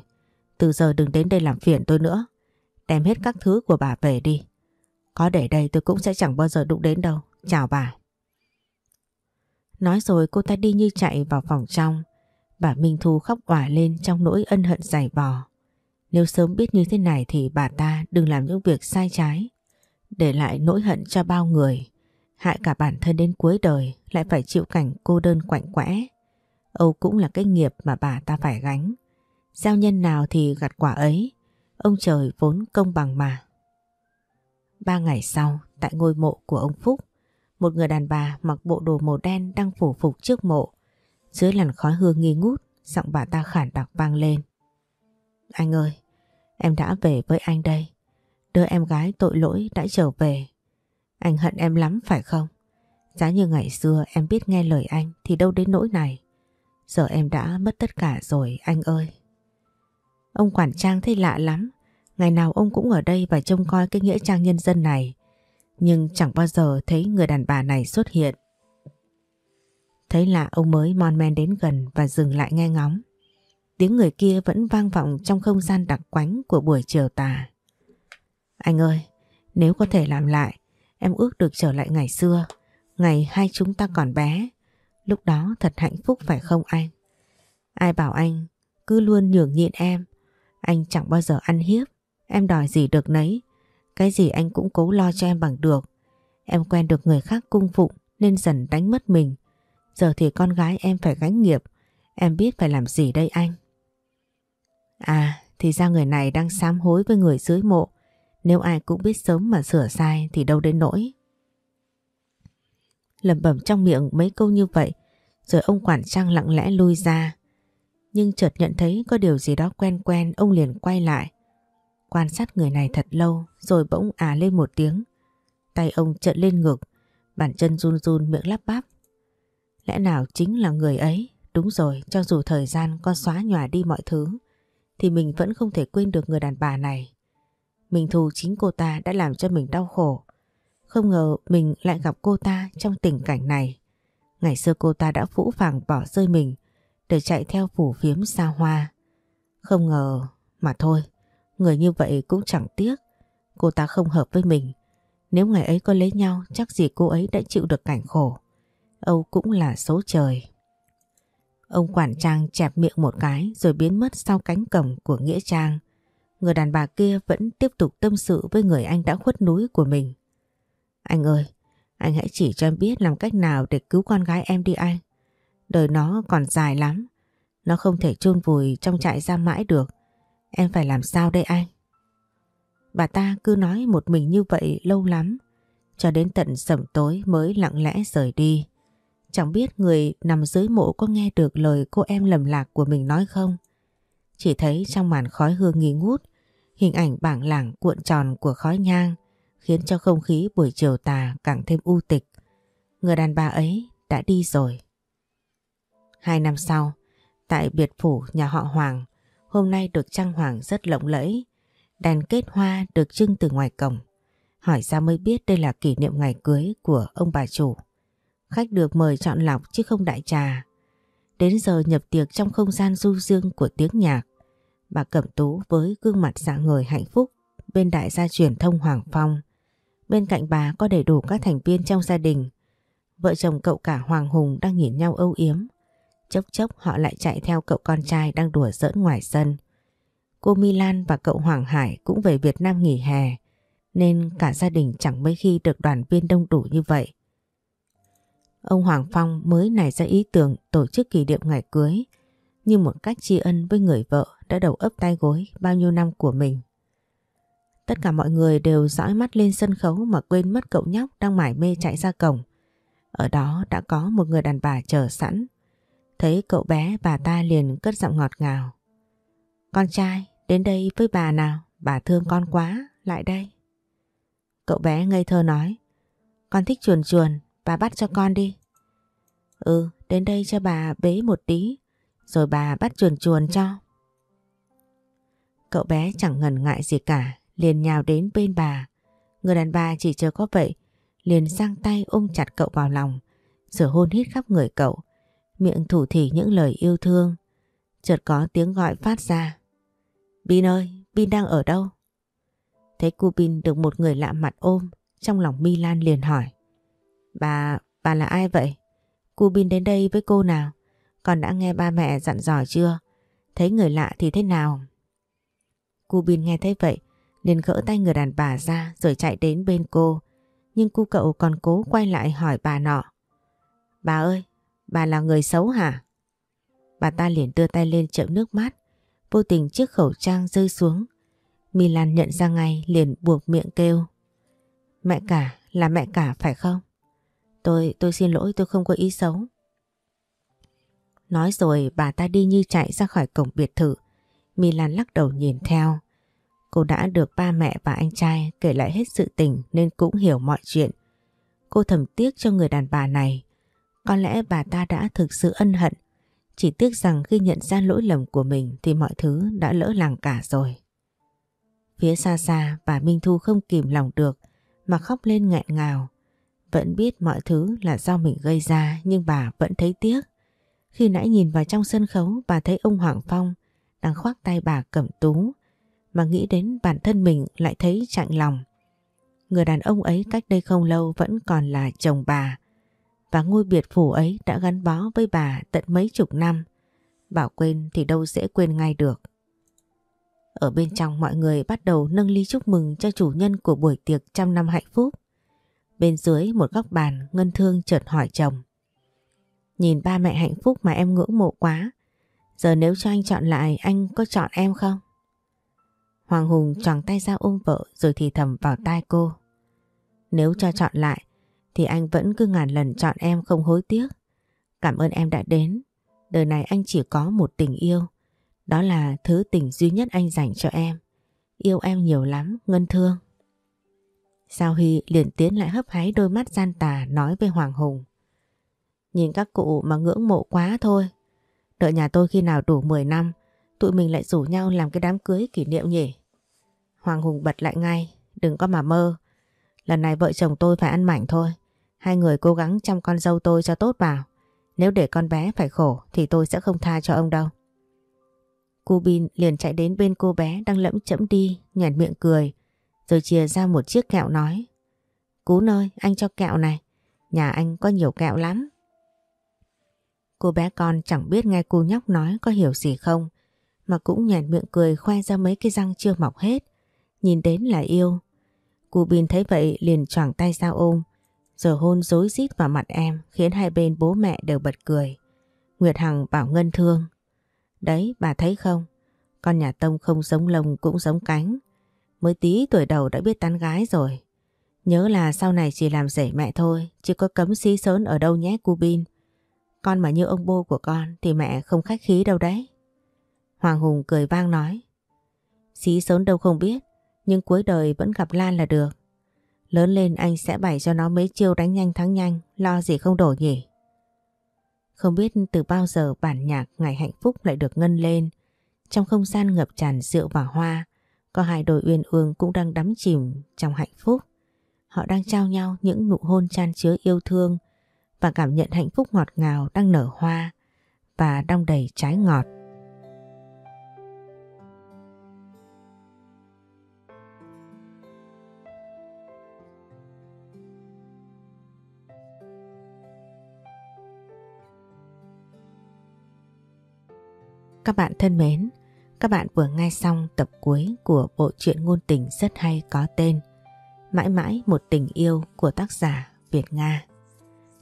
Từ giờ đừng đến đây làm phiền tôi nữa. Đem hết các thứ của bà về đi. Có để đây tôi cũng sẽ chẳng bao giờ đụng đến đâu. Chào bà. Nói rồi cô ta đi như chạy vào phòng trong. Bà Minh Thu khóc òa lên trong nỗi ân hận dày vò. Nếu sớm biết như thế này thì bà ta đừng làm những việc sai trái. Để lại nỗi hận cho bao người, hại cả bản thân đến cuối đời lại phải chịu cảnh cô đơn quạnh quẽ. Âu cũng là cái nghiệp mà bà ta phải gánh. giao nhân nào thì gặt quả ấy, ông trời vốn công bằng mà. Ba ngày sau, tại ngôi mộ của ông Phúc, một người đàn bà mặc bộ đồ màu đen đang phủ phục trước mộ. Dưới làn khói hương nghi ngút, giọng bà ta khản đặc vang lên. Anh ơi, em đã về với anh đây. Đứa em gái tội lỗi đã trở về. Anh hận em lắm, phải không? Giá như ngày xưa em biết nghe lời anh thì đâu đến nỗi này. Giờ em đã mất tất cả rồi, anh ơi. Ông quản trang thấy lạ lắm. Ngày nào ông cũng ở đây và trông coi cái nghĩa trang nhân dân này. Nhưng chẳng bao giờ thấy người đàn bà này xuất hiện. Thấy lạ ông mới mon men đến gần và dừng lại nghe ngóng. Tiếng người kia vẫn vang vọng trong không gian đặc quánh của buổi chiều tà. Anh ơi, nếu có thể làm lại, em ước được trở lại ngày xưa, ngày hai chúng ta còn bé. Lúc đó thật hạnh phúc phải không anh? Ai bảo anh cứ luôn nhường nhịn em, anh chẳng bao giờ ăn hiếp, em đòi gì được nấy. Cái gì anh cũng cố lo cho em bằng được. Em quen được người khác cung phụng nên dần đánh mất mình. Giờ thì con gái em phải gánh nghiệp. Em biết phải làm gì đây anh? À, thì ra người này đang sám hối với người dưới mộ. Nếu ai cũng biết sớm mà sửa sai thì đâu đến nỗi. Lầm bẩm trong miệng mấy câu như vậy, rồi ông quản trang lặng lẽ lui ra. Nhưng chợt nhận thấy có điều gì đó quen quen, ông liền quay lại. Quan sát người này thật lâu, rồi bỗng à lên một tiếng. Tay ông trợn lên ngực, bàn chân run run miệng lắp bắp. Lẽ nào chính là người ấy? Đúng rồi, cho dù thời gian có xóa nhòa đi mọi thứ, thì mình vẫn không thể quên được người đàn bà này. Mình thù chính cô ta đã làm cho mình đau khổ. Không ngờ mình lại gặp cô ta trong tình cảnh này. Ngày xưa cô ta đã phũ phàng bỏ rơi mình để chạy theo phủ phiếm xa hoa. Không ngờ mà thôi, người như vậy cũng chẳng tiếc. Cô ta không hợp với mình. Nếu ngày ấy có lấy nhau chắc gì cô ấy đã chịu được cảnh khổ. Âu cũng là số trời. Ông quản trang chẹp miệng một cái rồi biến mất sau cánh cổng của Nghĩa Trang. Người đàn bà kia vẫn tiếp tục tâm sự với người anh đã khuất núi của mình. Anh ơi, anh hãy chỉ cho em biết làm cách nào để cứu con gái em đi anh. Đời nó còn dài lắm. Nó không thể chôn vùi trong trại giam mãi được. Em phải làm sao đây anh? Bà ta cứ nói một mình như vậy lâu lắm. Cho đến tận sẩm tối mới lặng lẽ rời đi. Chẳng biết người nằm dưới mộ có nghe được lời cô em lầm lạc của mình nói không? Chỉ thấy trong màn khói hương nghi ngút, hình ảnh bảng lảng cuộn tròn của khói nhang khiến cho không khí buổi chiều tà càng thêm u tịch. Người đàn bà ấy đã đi rồi. Hai năm sau, tại biệt phủ nhà họ Hoàng, hôm nay được trang hoàng rất lộng lẫy. Đèn kết hoa được trưng từ ngoài cổng. Hỏi ra mới biết đây là kỷ niệm ngày cưới của ông bà chủ. Khách được mời chọn lọc chứ không đại trà. Đến giờ nhập tiệc trong không gian du dương của tiếng nhạc. Bà Cẩm Tú với gương mặt dạng người hạnh phúc, bên đại gia truyền thông Hoàng Phong. Bên cạnh bà có đầy đủ các thành viên trong gia đình. Vợ chồng cậu cả Hoàng Hùng đang nhìn nhau âu yếm. Chốc chốc họ lại chạy theo cậu con trai đang đùa giỡn ngoài sân. Cô Milan và cậu Hoàng Hải cũng về Việt Nam nghỉ hè, nên cả gia đình chẳng mấy khi được đoàn viên đông đủ như vậy. Ông Hoàng Phong mới nảy ra ý tưởng tổ chức kỷ niệm ngày cưới như một cách tri ân với người vợ đã đầu ấp tay gối bao nhiêu năm của mình. Tất cả mọi người đều dõi mắt lên sân khấu mà quên mất cậu nhóc đang mải mê chạy ra cổng. Ở đó đã có một người đàn bà chờ sẵn. Thấy cậu bé bà ta liền cất giọng ngọt ngào. Con trai, đến đây với bà nào, bà thương con quá, lại đây. Cậu bé ngây thơ nói, con thích chuồn chuồn, bà bắt cho con đi. Ừ, đến đây cho bà bế một tí, rồi bà bắt chuồn chuồn cho. Cậu bé chẳng ngần ngại gì cả, liền nhào đến bên bà. Người đàn bà chỉ chờ có vậy, liền giang tay ôm chặt cậu vào lòng, rồi hôn hít khắp người cậu, miệng thủ thỉ những lời yêu thương. Chợt có tiếng gọi phát ra. Bin ơi, Bin đang ở đâu? Thấy cô Bin được một người lạ mặt ôm, trong lòng Milan liền hỏi. Bà, bà là ai vậy? Cô Bin đến đây với cô nào? Còn đã nghe ba mẹ dặn dò chưa? Thấy người lạ thì thế nào? Cô Bin nghe thấy vậy, liền gỡ tay người đàn bà ra rồi chạy đến bên cô. Nhưng cô cậu còn cố quay lại hỏi bà nọ. Bà ơi, bà là người xấu hả? Bà ta liền đưa tay lên chậm nước mắt. Vô tình chiếc khẩu trang rơi xuống. Milan nhận ra ngay liền buộc miệng kêu. Mẹ cả, là mẹ cả phải không? Tôi, tôi xin lỗi tôi không có ý xấu. Nói rồi bà ta đi như chạy ra khỏi cổng biệt thự. Milan lắc đầu nhìn theo. Cô đã được ba mẹ và anh trai kể lại hết sự tình nên cũng hiểu mọi chuyện. Cô thầm tiếc cho người đàn bà này. Có lẽ bà ta đã thực sự ân hận. Chỉ tiếc rằng khi nhận ra lỗi lầm của mình thì mọi thứ đã lỡ làng cả rồi. Phía xa xa bà Minh Thu không kìm lòng được mà khóc lên nghẹn ngào. Vẫn biết mọi thứ là do mình gây ra, nhưng bà vẫn thấy tiếc. Khi nãy nhìn vào trong sân khấu, bà thấy ông Hoàng Phong đang khoác tay bà cẩm tú, mà nghĩ đến bản thân mình lại thấy chạnh lòng. Người đàn ông ấy cách đây không lâu vẫn còn là chồng bà, và ngôi biệt phủ ấy đã gắn bó với bà tận mấy chục năm. Bảo quên thì đâu dễ quên ngay được. Ở bên trong mọi người bắt đầu nâng ly chúc mừng cho chủ nhân của buổi tiệc trăm năm hạnh phúc. Bên dưới một góc bàn Ngân Thương chợt hỏi chồng. Nhìn ba mẹ hạnh phúc mà em ngưỡng mộ quá. Giờ nếu cho anh chọn lại anh có chọn em không? Hoàng Hùng choàng tay ra ôm vợ rồi thì thầm vào tai cô. Nếu cho chọn lại thì anh vẫn cứ ngàn lần chọn em không hối tiếc. Cảm ơn em đã đến. Đời này anh chỉ có một tình yêu. Đó là thứ tình duy nhất anh dành cho em. Yêu em nhiều lắm, Ngân Thương. Sao hy liền tiến lại hấp háy đôi mắt gian tà nói với Hoàng Hùng. Nhìn các cụ mà ngưỡng mộ quá thôi. Đợi nhà tôi khi nào đủ 10 năm, tụi mình lại rủ nhau làm cái đám cưới kỷ niệm nhỉ. Hoàng Hùng bật lại ngay, đừng có mà mơ. Lần này vợ chồng tôi phải ăn mảnh thôi. Hai người cố gắng chăm con dâu tôi cho tốt vào. Nếu để con bé phải khổ thì tôi sẽ không tha cho ông đâu. Cô Bin liền chạy đến bên cô bé đang lẫm chẫm đi, nhàn miệng cười, rồi chia ra một chiếc kẹo nói. cú nơi anh cho kẹo này, nhà anh có nhiều kẹo lắm. Cô bé con chẳng biết nghe cô nhóc nói có hiểu gì không, mà cũng nhàn miệng cười khoe ra mấy cái răng chưa mọc hết, nhìn đến là yêu. Cô Bin thấy vậy liền choàng tay ra ôm, rồi hôn dối rít vào mặt em khiến hai bên bố mẹ đều bật cười. Nguyệt Hằng bảo Ngân thương. Đấy bà thấy không, con nhà Tông không giống lông cũng giống cánh. Mới tí tuổi đầu đã biết tán gái rồi. Nhớ là sau này chỉ làm rể mẹ thôi, chứ có cấm xí sớn ở đâu nhé cu Bin. Con mà như ông bô của con thì mẹ không khách khí đâu đấy. Hoàng Hùng cười vang nói. Xí sớn đâu không biết, nhưng cuối đời vẫn gặp Lan là được. Lớn lên anh sẽ bày cho nó mấy chiêu đánh nhanh thắng nhanh, lo gì không đổ nhỉ. Không biết từ bao giờ bản nhạc Ngày Hạnh Phúc lại được ngân lên. Trong không gian ngập tràn rượu và hoa, có hai đôi uyên ương cũng đang đắm chìm trong hạnh phúc. Họ đang trao nhau những nụ hôn chan chứa yêu thương và cảm nhận hạnh phúc ngọt ngào đang nở hoa và đong đầy trái ngọt. Các bạn thân mến, các bạn vừa nghe xong tập cuối của bộ truyện ngôn tình rất hay có tên Mãi mãi một tình yêu của tác giả Việt Nga.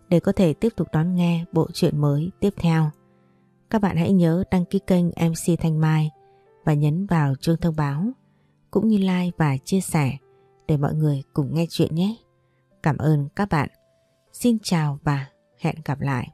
Để có thể tiếp tục đón nghe bộ truyện mới tiếp theo, các bạn hãy nhớ đăng ký kênh MC Thanh Mai và nhấn vào chuông thông báo cũng như like và chia sẻ để mọi người cùng nghe chuyện nhé. Cảm ơn các bạn. Xin chào và hẹn gặp lại.